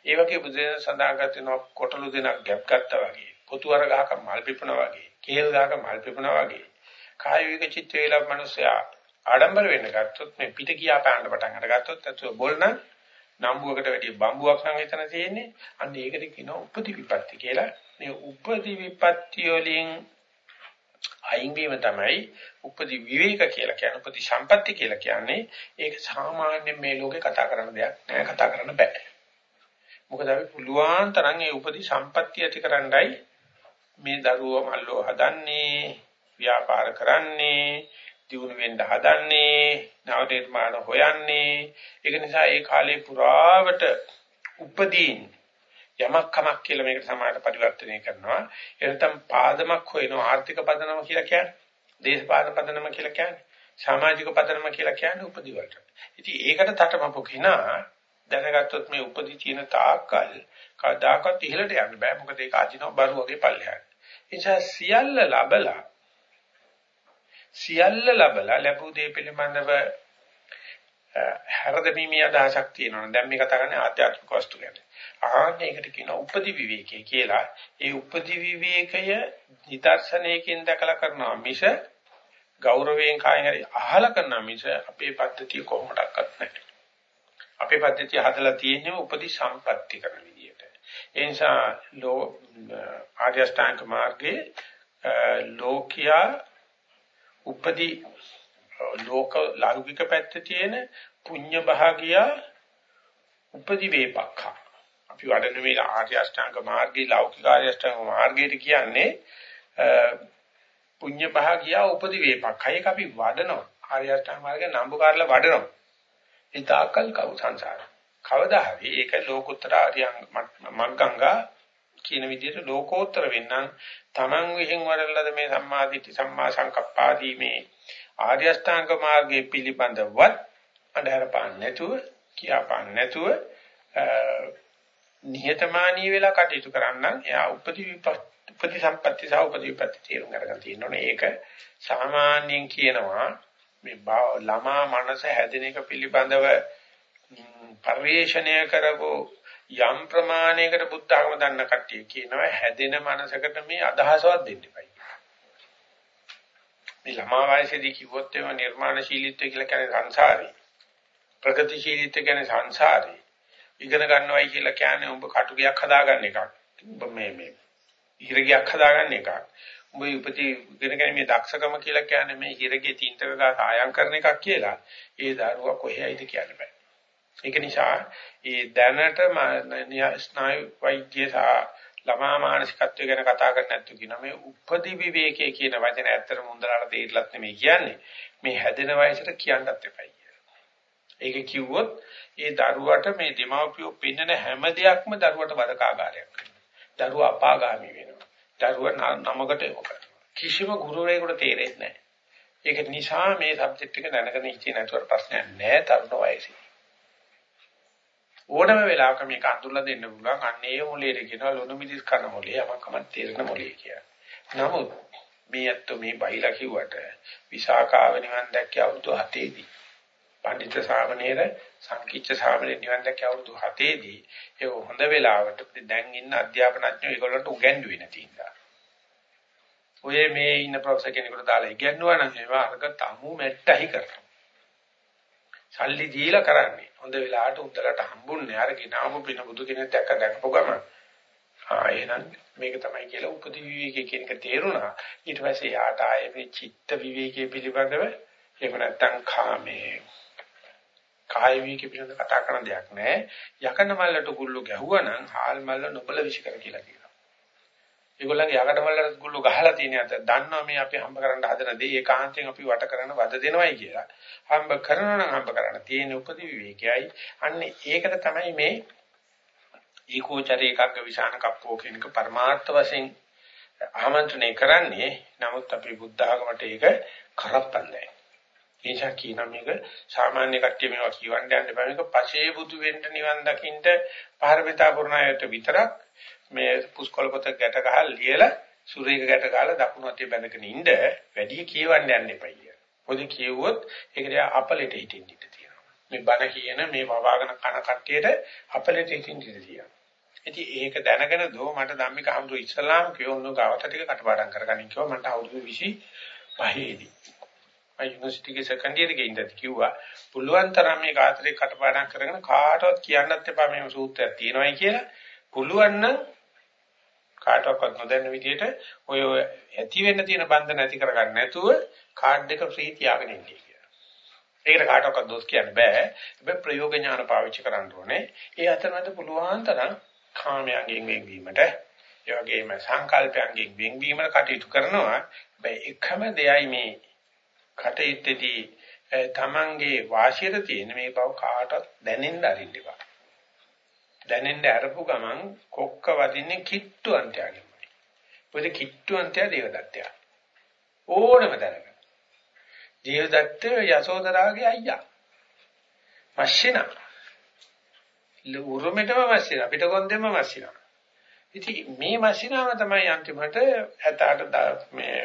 ඒ වගේ බුදුන් සඳහාගත වෙන කොටලු දෙනක් ගැප් ගත්තා වගේ. පොතුහර ගහක මල් පිපුණා වගේ. කේල් ගහක මල් පිපුණා වගේ. කාය වික චිත්ත වේලා මිනිස්සයා ආඩම්බර වෙන්න ගත්තොත් මේ පිට කියා පාන්න පටන් අරගත්තොත් අතෝ බොල්න නම්බුවකට වැඩිය බම්බුවක් නම් එතන තියෙන්නේ. අන්න ඒකට කියනවා උපදි විපත්ති කියලා. මේ උපදි විපත්ති වලින් අයින් වීම තමයි උපදි විවේක කියලා කියන්නේ. උපදි සම්පatti කියලා කියන්නේ. ඒක සාමාන්‍යයෙන් මේ ලෝකේ කතා කරන දෙයක් නෑ කතා කරන්න බෑ. මොකද අපි පුළුවන් තරම් ඒ උපදි සම්පatti ඇති කරන්නයි මේ දරුවෝ මල්ලෝ හදන්නේ, ව්‍යාපාර කරන්නේ, දියුණු වෙන්න හදන්නේ, නව නිර්මාණ හොයන්නේ. ඒක නිසා ඒ කාලේ පුරාවට උපදීන් යමක් කමක් කියලා මේකට සමාජ පරිවර්තනය කරනවා. එනතම් පාදමක් හොයනවා ආර්ථික පදනම කියලා කියන්නේ. දේශපාලන පදනම කියලා කියන්නේ. සමාජික පදනම කියලා කියන්නේ උපදි වලට. ඉතින් ඒකට තටමපු කිනා දැනගත්තොත් මේ උපදි තියෙන තාක්කල් කවදාකවත් ඉහළට යන්න බෑ. මොකද ඒක අදිනව බරු වගේ පල්ලෙහාට. ඒ නිසා සියල්ල ලබලා සියල්ල ලබලා ලැබූ දේ පිළිබඳව හැරදීමේ අදහසක් තියෙනවා. දැන් මේ කතා කරන්නේ ආධ්‍යාත්මික වස්තු ගැන. ආන්නේ ඒකට කියනවා උපදි විවේකය කියලා. ඒ උපදි විවේකය නිදර්ශනයකින් දැකලා කරනවා මිස ගෞරවයෙන් කායෙන් හරි අහලා කරනවා මිස අපේ පද්ධතිය කොහොමඩක්වත් නැහැ. අපේ පද්ධතිය හදලා තියෙන්නේ උපදි සම්පatti කරන විදියට. ඒ නිසා ලෝ ආර්ය ශ්‍රාංක මාර්ගයේ ලෝකියා උපදි ලෝක ලෞකික පැත්තේ තියෙන පුඤ්ඤ භාගිය උපදි වේපක්ඛ අපි වඩන මේ ආර්ය අෂ්ටාංග මාර්ගයේ ලෞකික ආර්ය අෂ්ටාංග මාර්ගයට කියන්නේ පුඤ්ඤ භාගිය උපදි වේපක්ඛ ඒක අපි වඩනවා. ආර්ය අෂ්ටාංග මාර්ගයේ නම්බුකාරලා වඩනවා. ඒ තාකල් කව සංසාර? කවදා හරි ඒක ලෝකෝත්තර ආර්යංග මග්ගංගා කියන විදිහට ලෝකෝත්තර වෙන්නම් Taman විහිං වරලද මේ සම්මාදිට්ඨි සම්මා සංකප්පාදී මේ ආර්ය අෂ්ටාංග මාර්ගයේ පිළිබඳවත් අඳහර පාන්න නැතුව කියා පාන්න නැතුව නිහතමානී වෙලා කටයුතු කරන්න එයා උපදි උපදි සම්පatti සහ උපදි විපatti තේරුම් අරගෙන තියෙනෝනේ ඒක සාමාන්‍යයෙන් කියනවා මේ ළමා මනස හැදෙන එක පිළිබඳව පරිශ්‍රණය කරවෝ යම් ප්‍රමාණයකට බුද්ධ ධර්ම දන්න කට්ටිය කියනවා හැදෙන මනසකට මේ අදහසවත් දෙන්න එපයි. මේ ළමා වයසේදී කිව්වොත් එම නිර්මාණශීලීත්වය කියලා කියන්නේ සංසාරේ. ප්‍රගතිශීලීත්වය කියන්නේ සංසාරේ. ඉගෙන ගන්නවයි කියලා කියන්නේ ඔබ කටුගයක් හදාගන්න එකක්. ඔබ මේ මේ හිරගයක් හදාගන්න එකක්. ඔබ උපති ඉගෙන ගැනීමේ දක්ෂකම කියලා කියන්නේ මේ හිරගේ තීන්තක ගා සායම් කරන එකක් කියලා. ඒ දරුවා කොහේයිද කියන්න බෑ. ඒක නිසා ඒ දැනට ස්නායු වෛද්‍ය සහ ළමා මානසිකත්වය ගැන කතා කරන්නේ නැත්තු කියන මේ උපදි විවේකයේ කියන වචන ඇත්තටම හොඳලාට තේරිලත් නෙමෙයි කියන්නේ මේ හැදෙන වයසට කියන්නත් එපයි කියලා. ඒක කිව්වොත් ඒ දරුවට මේ දෙමව්පියෝ පෙන්වන හැම දෙයක්ම දරුවට වදකාගාරයක් වෙනවා. දරුවා අපාගාමි වෙනවා. දරුවා නමකට යොමු කිසිම ගුරුවරයෙකුට තේරෙන්නේ නැහැ. ඒක නිසා මේ සබ්ජෙක්ට් එක දැනගෙන ඉච්චේ නැතුව ප්‍රශ්නයක් නැහැ තරුණ වයසේ. ඕනම වෙලාවක මේක අඳුරලා දෙන්න පුළුවන්. අන්න ඒ මොලේට කියනවා ලොණු මිදිස් කන මොලේ යමක්ම තේරෙන මොලේ කියලා. නමුත් මේ ඇත්තෝ මේ බයිලා කිව්වට විසාකාව නිවන් දැක්කේ අවුරුදු 7 දී. පඬිත් ශාවණේර සංකීච්ඡ ශාවණේ නිවන් දැක්කේ අවුරුදු 7 දී. ඒ හොඳ වෙලාවට දැන් ඉන්න අධ්‍යාපනඥයෝ ඒගොල්ලන්ට උගන්වුවේ නැති ඉඳා. ඔය මේ ඉන්න ප්‍රොෆෙසර් කෙනෙකුට දාලා ඉගෙනුවා නම් ඒවා අරක තමු මෙට්ටහි කරනවා. සල්ලි දීලා කරන්නේ. හොඳ වෙලාවට උදලට හම්බුන්නේ අර ගිනාම පින බුදු කෙනෙක් දැක්ක දැක්කපු ගම ආ එහෙනම් මේක තමයි කියලා උපදි විවේකයේ කියන එක තේරුණා ඊට පස්සේ යාට ආයේ මේ චිත්ත විවේකයේ පිළිබඳව එහෙම නැත්නම් කාමේ කාය විවේකයේ පිළිබඳව කතා කරන දෙයක් නෑ යකන මල්ලට කුල්ලු ගැහුවනම් හාල් මල්ල නොබල විශ්කර කියලා කියනවා ඒගොල්ලන්ගේ යකඩ මල්ලට කුල්ලු ගහලා තියෙන අත දන්නවා මේ අපි හම්බ කරන්න හදන දේ ඒකාන්තයෙන් අපි වට කරන වද දෙනවයි කියලා හම්බ කරනවා නම් හම්බ කරන්න තියෙන උපදි විවේකයයි. අන්න ඒකට තමයි මේ ඒකෝචරේ එකක්ග විසාන කප්පෝ කියනක පරමාර්ථ වශයෙන් ආමන්ත්‍රණය කරන්නේ. නමුත් අපි බුද්ධ ආගමට ඒක කරප්පන්නේ. නිසා කියන මේක සාමාන්‍ය කට්ටිය මේවා කියවන්න යන්න බෑ මේක පසේ බුදු වෙන්න නිවන් දකින්න පාරමිතා පුරණයට විතරක් මේ පුස්කොළ පොත ගැට ගහලා ලියලා සූර්යක ගැට ගහලා දකුණු අතේ බැඳගෙන ඉන්න වැඩි කියවන්න යන්න එපා කිය. පොඩි කියවුවොත් ඒක දිහා අපලෙට හිටින්න ඉඩ තියෙනවා. මේ බණ කියන මේ වවාගෙන කන කට්ටියට අපලෙට හිටින්න ඉඩ තියෙනවා. ඉතින් ඒක දැනගෙන දෝ මට ධම්මික හඳු ඉස්ලාම් කියොන්නු ගාවට ටික කටපාඩම් කරගන්න කිව්වා මට අවුරුදු 25 දී. මම යුනිවර්සිටි එකේ සෙකන්ඩ් ඉයර් එකේ ඉඳලා කිව්වා පුළුවන් තරම් මේ කාතරේ කටපාඩම් කරගෙන කාටවත් කියන්නත් එපා මේ සූත්‍රයක් තියෙනවායි කියලා. පුළුවන් නම් කාටවත් නොදැන්න විදිහට ඔය ඇති වෙන්න තියෙන බන්ධන නැති කරගන්න නැතුව කාඩ් එක ෆ්‍රී තියාගෙන ඉන්නේ කියලා. ඒකට කාටවත් දොස් කියන්න බෑ. හැබැයි ප්‍රයෝග ඥාන පාවිච්චි කරන්න ඕනේ. ඒ අතරමැද පුළුවන් තරම් කාමයන්ගෙන් වෙන්වීමට ඒ වගේම සංකල්පයන්ගෙන් වෙන්වීමට කටයුතු කරනවා. හැබැයි එකම දෙයයි මේ කටයුත්තේදී තමන්ගේ වාසියට තියෙන මේ බව කාටවත් දැනෙන්න අරින්න එපා. දැනෙන්න අරපු ගමන් කොක්ක වදින්නේ කිට්ටු අන්තයගෙමයි. මොකද කිට්ටු අන්තය දේවදත්තයා. ඕනම දැනග. දේවදත්ත යසෝදරාගේ අයියා. මස්සිනා. උරුමෙටම මස්සිනා පිටකොන්දෙම මස්සිනා. ඉතින් මේ මස්සිනාව තමයි අන්තිමට ඇතාට මේ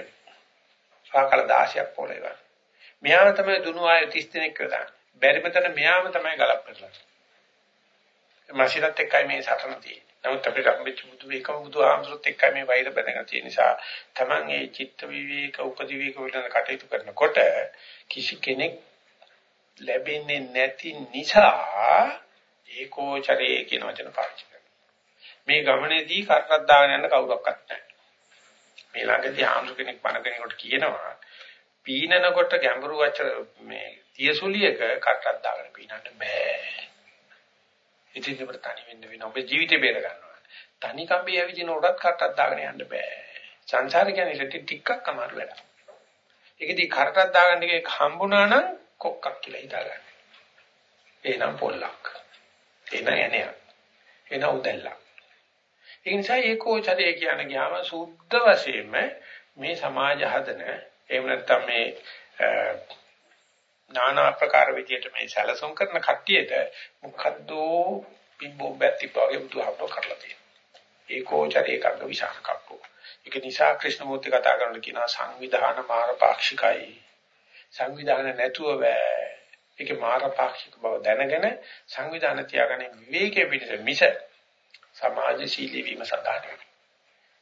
සාකල 16ක් පොළේ ගන්න. මෙයාම තමයි දුනු ආය 30 දෙනෙක් කරලා. බැරිම තැන මෙයාම තමයි ගලප් කරලා. මාසිරත් එක්කයි මේ සටන තියෙන්නේ. නමුත් අපිට හම්බෙච්ච බුදු වේකම බුදු ආමතුරුත් එක්කයි මේ වෛර බැඳගෙන තියෙන නිසා Taman ඒ චිත්ත විවේක උපදි විවේක වලට කටයුතු කරනකොට කිසි කෙනෙක් ලැබෙන්නේ නැති නිසා ඒකෝචරේ කියන වචන පාවිච්චි කරනවා. මේ ගමනේදී කරණක් දාගෙන යන කවුරක්වත් නැහැ. මේ ළඟදී ආමතු කෙනෙක් බණ කෙනෙකුට කියනවා පීනනකොට ගැඹුරු වචන මේ තියසුලියක කටක් දාගෙන පීනන්න බෑ. ඉතින් අපිට තනි වෙන්න වෙනවා. ඔබේ ජීවිතේ බේර ගන්නවා. තනි කම්බේ ඇවිදින උඩත් කටක් දාගෙන යන්න බෑ. සංසාර කියන්නේ ඉතින් ටිකක් අමාරු වැඩක්. ඒකදී කරටක් දාගන්න එකේ හම්බුණා නම් කොක්කක් කියලා හිතාගන්න. එනම් පොල්ලක්. එන යන්නේ. එන උදැල්ලක්. ඒ නිසා ඒකෝචරය කියන ගියාම සුද්ධ වශයෙන්ම මේ සමාජ හදන එහෙම නැත්නම් මේ নানা ආකාර විදියට මේ සැලසුම් කරන කට්ටියට මොකද්ද පිම්බෝ බැතිපාගේ බුදුහාමුදුරුවෝ කරලා තියෙනවා. ඒකෝචර ඒකග්ග විශාකප්පෝ. ඒක නිසා ක්‍රිෂ්ණමූර්ති කතා කරන කියනවා සංවිධාන මාර පාක්ෂිකයි. සංවිධාන නැතුව බෑ. ඒකේ මාර පාක්ෂික බව දැනගෙන සංවිධාන තියාගන්න විවේකයේ පිටස මිස සමාජශීලී වීම සඳහා නෙවෙයි.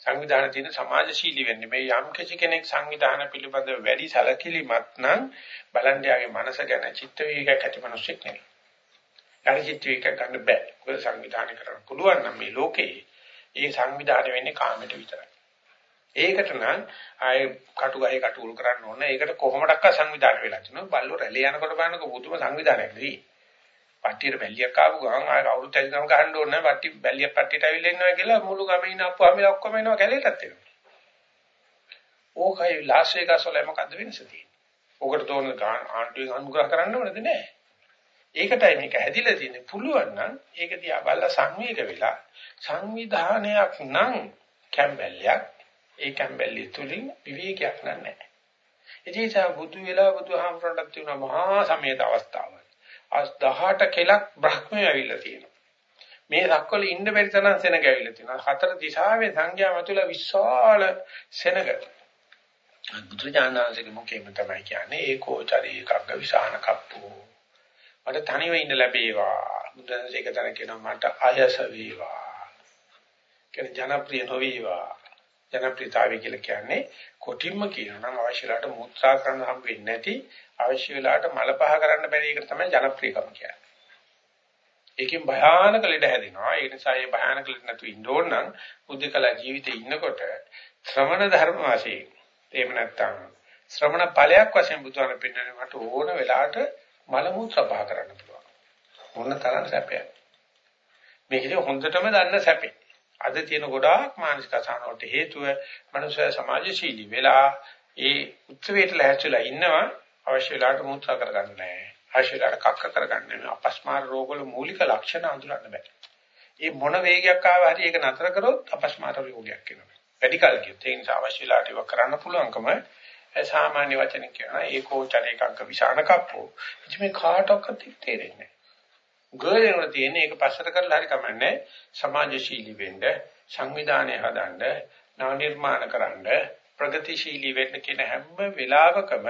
සංවිධානයේ තියෙන සමාජශීලී වෙන්නේ මේ යම් කිසි කෙනෙක් සංවිධාන පිළිබඳව වැඩි සැලකිලිමත් නම් බලන්න යාගේ මනස ගැන චිත්ත විවේකයක් ඇති මිනිස්සෙක් නෙවෙයි. යාගේ චිත්ත විවේක ගන්න බෑ. ඔය සංවිධානය කරන්න පුළුවන් නම් මේ ලෝකේ ඒ සංවිධානය වෙන්නේ කාමයට විතරයි. ඒකට නම් ආයේ කටු ගහේ කටු උල් කරන්න ඕනේ. ඒකට කොහොමඩක්ක සංවිධානය වෙලා තිනවා. බල්ලෝ රැළේ යනකොට බලනකො පුදුම සංවිධානයක් නෙවෙයි. පට්ටියට බැල්ලියක් ආපු ගමන් ආය කවුරුත් ඇවිල්ලාම ගහන්න ඕනේ නැහැ. පට්ටි බැල්ලියක් පට්ටියට ඇවිල්ලා ඉන්නවා කියලා මුළු ගමේ ඉන්න අප්පුවාම ඔක්කොම එනවා කැලේටත් එනවා. ඕකයි ලාස් වේගස් වල මොකද්ද වෙනස තියෙන්නේ? ඕකට තෝරන ආණ්ඩුවෙන් අනුග්‍රහ කරන්න ඕනද නැහැ. ඒකටයි මේක හැදිලා තියෙන්නේ. පුළුවන් නම් ඒක දිහා බලලා සංවේග වෙලා සංවිධානයක් නම් කැම්බැල්ලයක් ඒ කැම්බැල්ලිය තුලින් විවේකයක් නැහැ. ඉතින් සා බුදු වෙලා බුදුහාමරණක් තියෙන මහා සමේත අවස්ථාව. අස් 18 කෙලක් බ්‍රහ්මය ඇවිල්ලා තියෙනවා. මේ රක්වල ඉන්න බැරි තරම් සෙනග ඇවිල්ලා තියෙනවා. හතර දිශාවේ සංඥා මතුල විශාල සෙනග. බුදුජානනාංශගේ මුඛයෙන් තමයි කියන්නේ ඒකෝචරී කග්ග විසාන කප්පෝ. මට තනිව ඉන්න ලැබේවා. බුදුන්සේක තන කියනවා මට ආයස වේවා. කියන ජනප්‍රිය නොවේවා. ජනප්‍රියතාවය කියලා කියන්නේ කොටින්ම කියනවා නම් අවශ්‍යලාට මුත්‍රා කරන්න හම් වෙන්නේ නැති අවශ්‍ය වෙලාවට මල පහ කරන්න බැරි එක තමයි ජනප්‍රියකම කියන්නේ. ඒකෙන් භයානක ලෙඩ හැදෙනවා. ඒ නිසා මේ භයානක ලෙඩ නැතු ඉන්න ඕන නම් බුද්ධකලා ජීවිතේ ඉන්නකොට ශ්‍රමණ ධර්ම වශයෙන් එහෙම නැත්නම් ශ්‍රමණ ඵලයක් වශයෙන් බුදුහාම පෙන්වන්නේ මට ඕන වෙලාවට මල මුත්‍ර පහ කරන්න පුළුවන්. ඕන තරම් සැපයක්. මේකේ හොඳටම දන්න සැපේ. අද තියෙන ගොඩාක් මානසික අසහන වලට හේතුව මනුෂ්‍ය සමාජශීලී වෙලා ඒ උත්සවයට ලැහැත්ලා ඉන්නවා අවශ්‍ය වෙලාවට මුත්‍රා කරගන්න නැහැ. අවශ්‍ය වෙලාවට කක්ක කරගන්න නැහැ. අපස්මාර රෝගවල මූලික ලක්ෂණ අඳුරන්න බෑ. ඒ මොන වේගයක් ආවා හරි ඒක නතර කරොත් අපස්මාර රෝගයක් වෙනවා. වැඩි කල ගියොත් ඒ නිසා අවශ්‍ය වෙලාවට ඒක කරන්න පුළුවන්කම සාමාන්‍ය වචන කියනවා ඒකෝචරේකංක විසාන කප්පෝ. ඉතින් මේ කාටවත් තේරෙන්නේ නැහැ. ගොඩේන තියෙන එක පස්සට කරලා හරි කමන්නේ සමාජශීලී වෙන්න, සංවිධානය හදන්න, නව නිර්මාණ කරන්න, ප්‍රගතිශීලී වෙන්න කියන හැම වෙලාවකම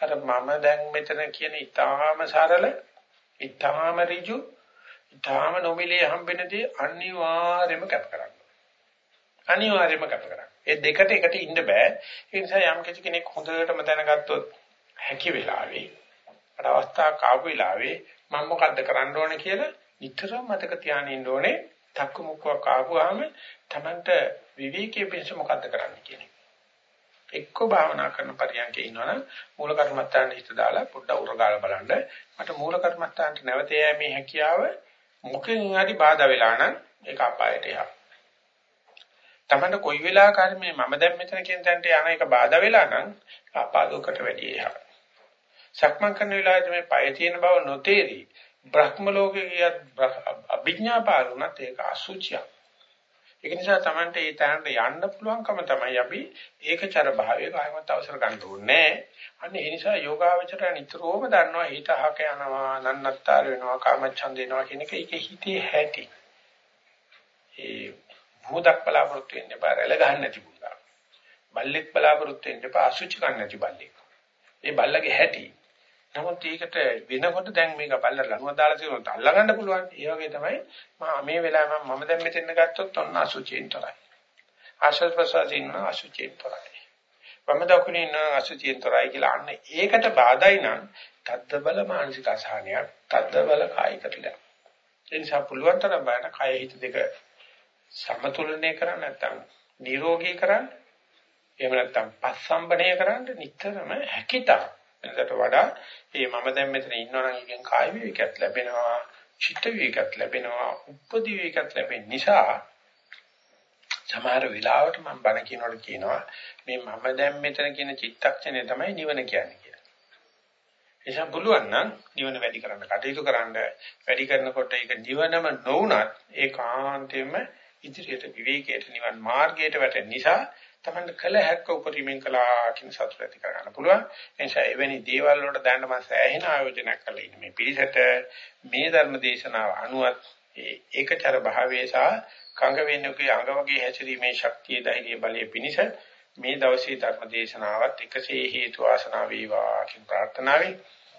අර මම දැන් මෙතන කියන ඊටාම සරල, ඊටාම ඍජු, ඊටාම නොමිලේ හම්බෙනදී අනිවාර්යයෙන්ම කැප කරන්න. අනිවාර්යයෙන්ම කැප කරන්න. ඒ දෙකට එකට ඉන්න බෑ. ඒ නිසා යම් කෙනෙක් හොඳටම දැනගත්තොත් හැකි වෙලාවේ අර අවස්ථාවක් ආපු වෙලාවේ මම මොකද්ද කරන්න ඕනේ කියලා නිතරම මතක තියාගෙන ඉන්න ඕනේ. තක්කු මුක්කක් ආවම Tamanට විවේකයේ පිණිස මොකද්ද කරන්න කියන එක. එක්ක භාවනා කරන පරියන්කේ ඉන්නවනම් මූල කර්මත්තාන්ට හිත දාලා පොඩ්ඩක් උරගාලා බලන්න. මට මූල කර්මත්තාන්ට නැවත යෑමේ හැකියාව මොකෙන් හරි බාධා වෙලා නම් ඒක අපායට යනවා. තමන්න කොයි වෙලාවකරි මේ මම දැන් මෙතන කියන තැනට යන එක බාධා වෙලා නම් අපාදුකට වැඩි එහා. සක්මන් කරන වෙලාවේ මේ පය තියෙන බව නොතේරි බ්‍රහ්ම ලෝකයේ අභිඥා පාරුණත් ඒක අසුචියක්. ඒක නිසා Tamante ඒ තැනට යන්න පුළුවන්කම තමයි අපි ඒකචර භාවයේ කායමත් අවසර ගන්න ඕනේ. අන්න ඒ නිසා යෝගාවචරය නිතරම දන්නවා හිත හක යනවා, නන්නත්තර වෙනවා, කාමච්ඡන්ද වෙනවා කියන එක ඒකේ හිතේ හැටි. ඒ භූතක් බලාපොරොත්තු වෙන්න එපා රැළ ගන්න නැති භූතක්. බල්ලෙක් බලාපොරොත්තු වෙන්න එපා අසුචි ගන්න නැති බල්ලෙක්. මේ බල්ලගේ හැටි. නමුත් ඒකට වෙනකොට දැන් මේක බල්ල ලනුව දාලා තියෙනවා අල්ල ගන්න පුළුවන්. ඒ වගේ තමයි මම මේ වෙලාවේ මම දැන් මෙතෙන් ගත්තොත් ඔන්න අසුචියෙන් තරයි. ආශ්‍රද ප්‍රසාදින්න අසුචියෙන් තරයි. වම දකුණේ ඉන්න අසුචියෙන් තරයි කියලා අන්න ඒකට බාධායි නම් තද්ද බල මානසික අසහනයක්, තද්ද බල කායික ක්‍රියා. ඒ නිසා පුළුවන් තරම් බලන කය හිත දෙක සමතුලනය කරන්න නැත්නම් නිරෝගී කරන්න එහෙම නැත්නම් පස්සම්බණය කරන්න නිතරම හැකිතා එතකට වඩා මේ මම දැන් මෙතන ඉන්නවනම් එකෙන් කාය විවේකයක් ලැබෙනවා චිත්ත විවේකයක් ලැබෙනවා උපදි විවේකයක් ලැබෙන නිසා සමහර වෙලාවට මම බණ කියනකොට කියනවා මේ මම දැන් මෙතන කියන චිත්තක්ෂණය තමයි නිවන කියන්නේ කියලා. එනිසා පුළුවන් නම් නිවන වැඩි කරන්න කටයුතු කරන්න වැඩි කරනකොට ඒක නිවනම නොවුනත් ඒකාන්තයෙන්ම ඉදිරියට විවේකයට නිවන් මාර්ගයට වැටෙන නිසා තමන්න කළ හැක්ක උපරිමෙන් කළා කියන සතුට ඇති කරගන්න පුළුවන්. එනිසා එවැනි දේවල් වලට දැනට මම සෑහෙන ආයෝජනයක් කරලා ඉන්නේ. මේ පිළිසෙට මේ ධර්ම දේශනාව අනුවත් ඒකචර භාවයේ සහ කංග වෙන්නකේ අංග වගේ හැසිරීමේ ශක්තිය ධෛර්ය බලය පිණිස මේ දවසේ ධර්ම දේශනාවත් එකසේ හේතු ආසනාව වේවා කියන ප්‍රාර්ථනාවෙන්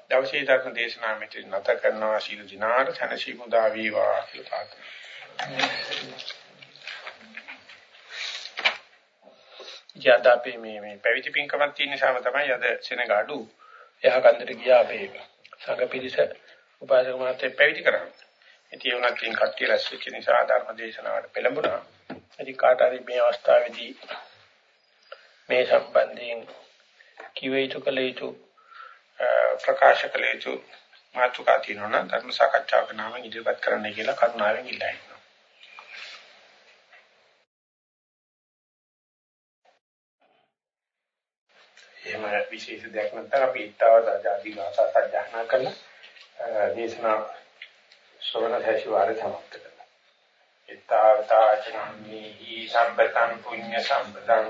දවසේ ධර්ම දේශනාව මෙතන නැත කරනවා. ශීල දිනාට සනසි මුදා වේවා කියලා ප්‍රාර්ථනා යද අපේ මේ මේ පැවිදි පින්කමක් තියෙන නිසාම තමයි අද සෙනගාඩු එහා කන්දට ගියා අපේ සංඝ පිරිස උපාසක මාත්‍ය පැවිදි කරන්නේ. ඉතින් උනත් තින් කට්ටිය රැස් වෙච්ච නිසා ධර්ම දේශනාවට පෙළඹුණා. ඉතින් කාට හරි මේ අවස්ථාවේදී මේ සම්බන්ධයෙන් කිව යුතු කළ යුතු ප්‍රකාශ කළ යුතු මාතෘකා තියෙනවා නම් ධර්ම සාකච්ඡාවක නාම ඉදිරිපත් කරන්න කියලා කරුණාවෙන් ඉල්ලයි. එහෙම විශේෂ දෙයක් නැත්නම් අපි ඊතාවත ආදී භාෂා සජ්ජහනා කරලා දේශනා ශ්‍රවණ දේශවාරය සමාප්ත කරනවා. ඊතාවත ආචනම්හි සම්පතං පුඤ්ඤ සම්පතං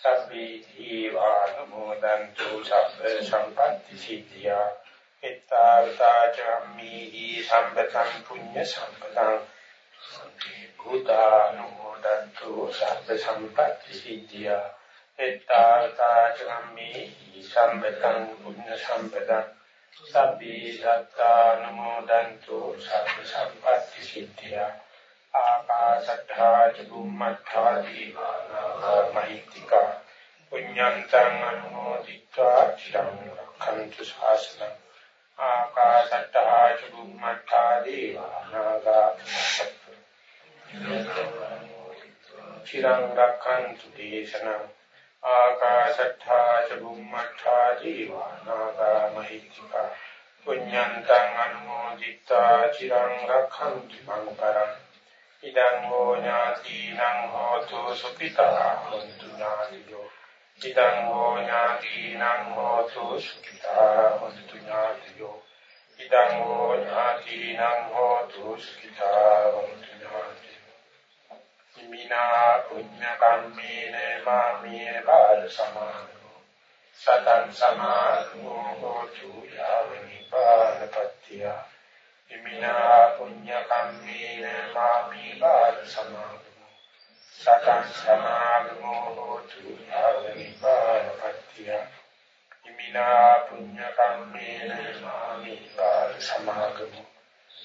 සබ්බේ දීවානුමෝදන්තු සබ්බ සම්පත්‍ති සිද්ධියා ඊතාවත ආචනම්හි සම්පතං පුඤ්ඤ සම්පතං භූතානුමෝදන්තු සබ්බ සම්පත්‍ති සිද්ධියා එත්තාතාචනම්මේ සම්පතං පුඤ්ඤ සම්පතං සබ්බේ සත්තානුමෝදන්තු සබ්බ සම්පත්ති සිද්ධියා ආකාශත්තා චුම්මත්තා දීවානා මහිත්‍තිකා පුඤ්ඤන්තං අනුමෝදිत्वा චිරං රක්ඛන්තු ශාසනං ආකාශත්තා චුම්මත්තා දීවානා චිරං රක්ඛන්තු දේශනං ආකාශත්තා ච බුම්මත්තා ජීවානාගා මහිත්‍තිකා පුඤ්ඤන්තං අනුමෝදිත්වා චිරං රක්ඛන්තු මං පරං ඉදං හෝ ඥාතිනං හෝතු සුඛිතා හොන්තු ඥාතියෝ ඉදං හෝ ඥාතිනං හෝතු සුඛිතා හොන්තු ඥාතියෝ ඉදං හෝ ඥාතිනං හෝතු සුඛිතා හොන්තු ඥාතියෝ මිනා පුඤ්ඤ කම්මේන මාමේ බාල සමානෝ සතං සමාධෝ හෝතු යාව නිපාතපත්තිය ඉමිනා පුඤ්ඤ කම්මේන මාමි බාල සමාධෝ සතං සමාධෝ හෝතු යාව නිපාතපත්තිය ඉමිනා පුඤ්ඤ කම්මේන මාමි බාල සමාධෝ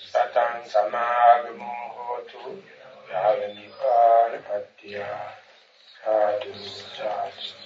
සතං සමාගමෝ හෝතු යාව නිපාතපත්තිය සාදු සාදු.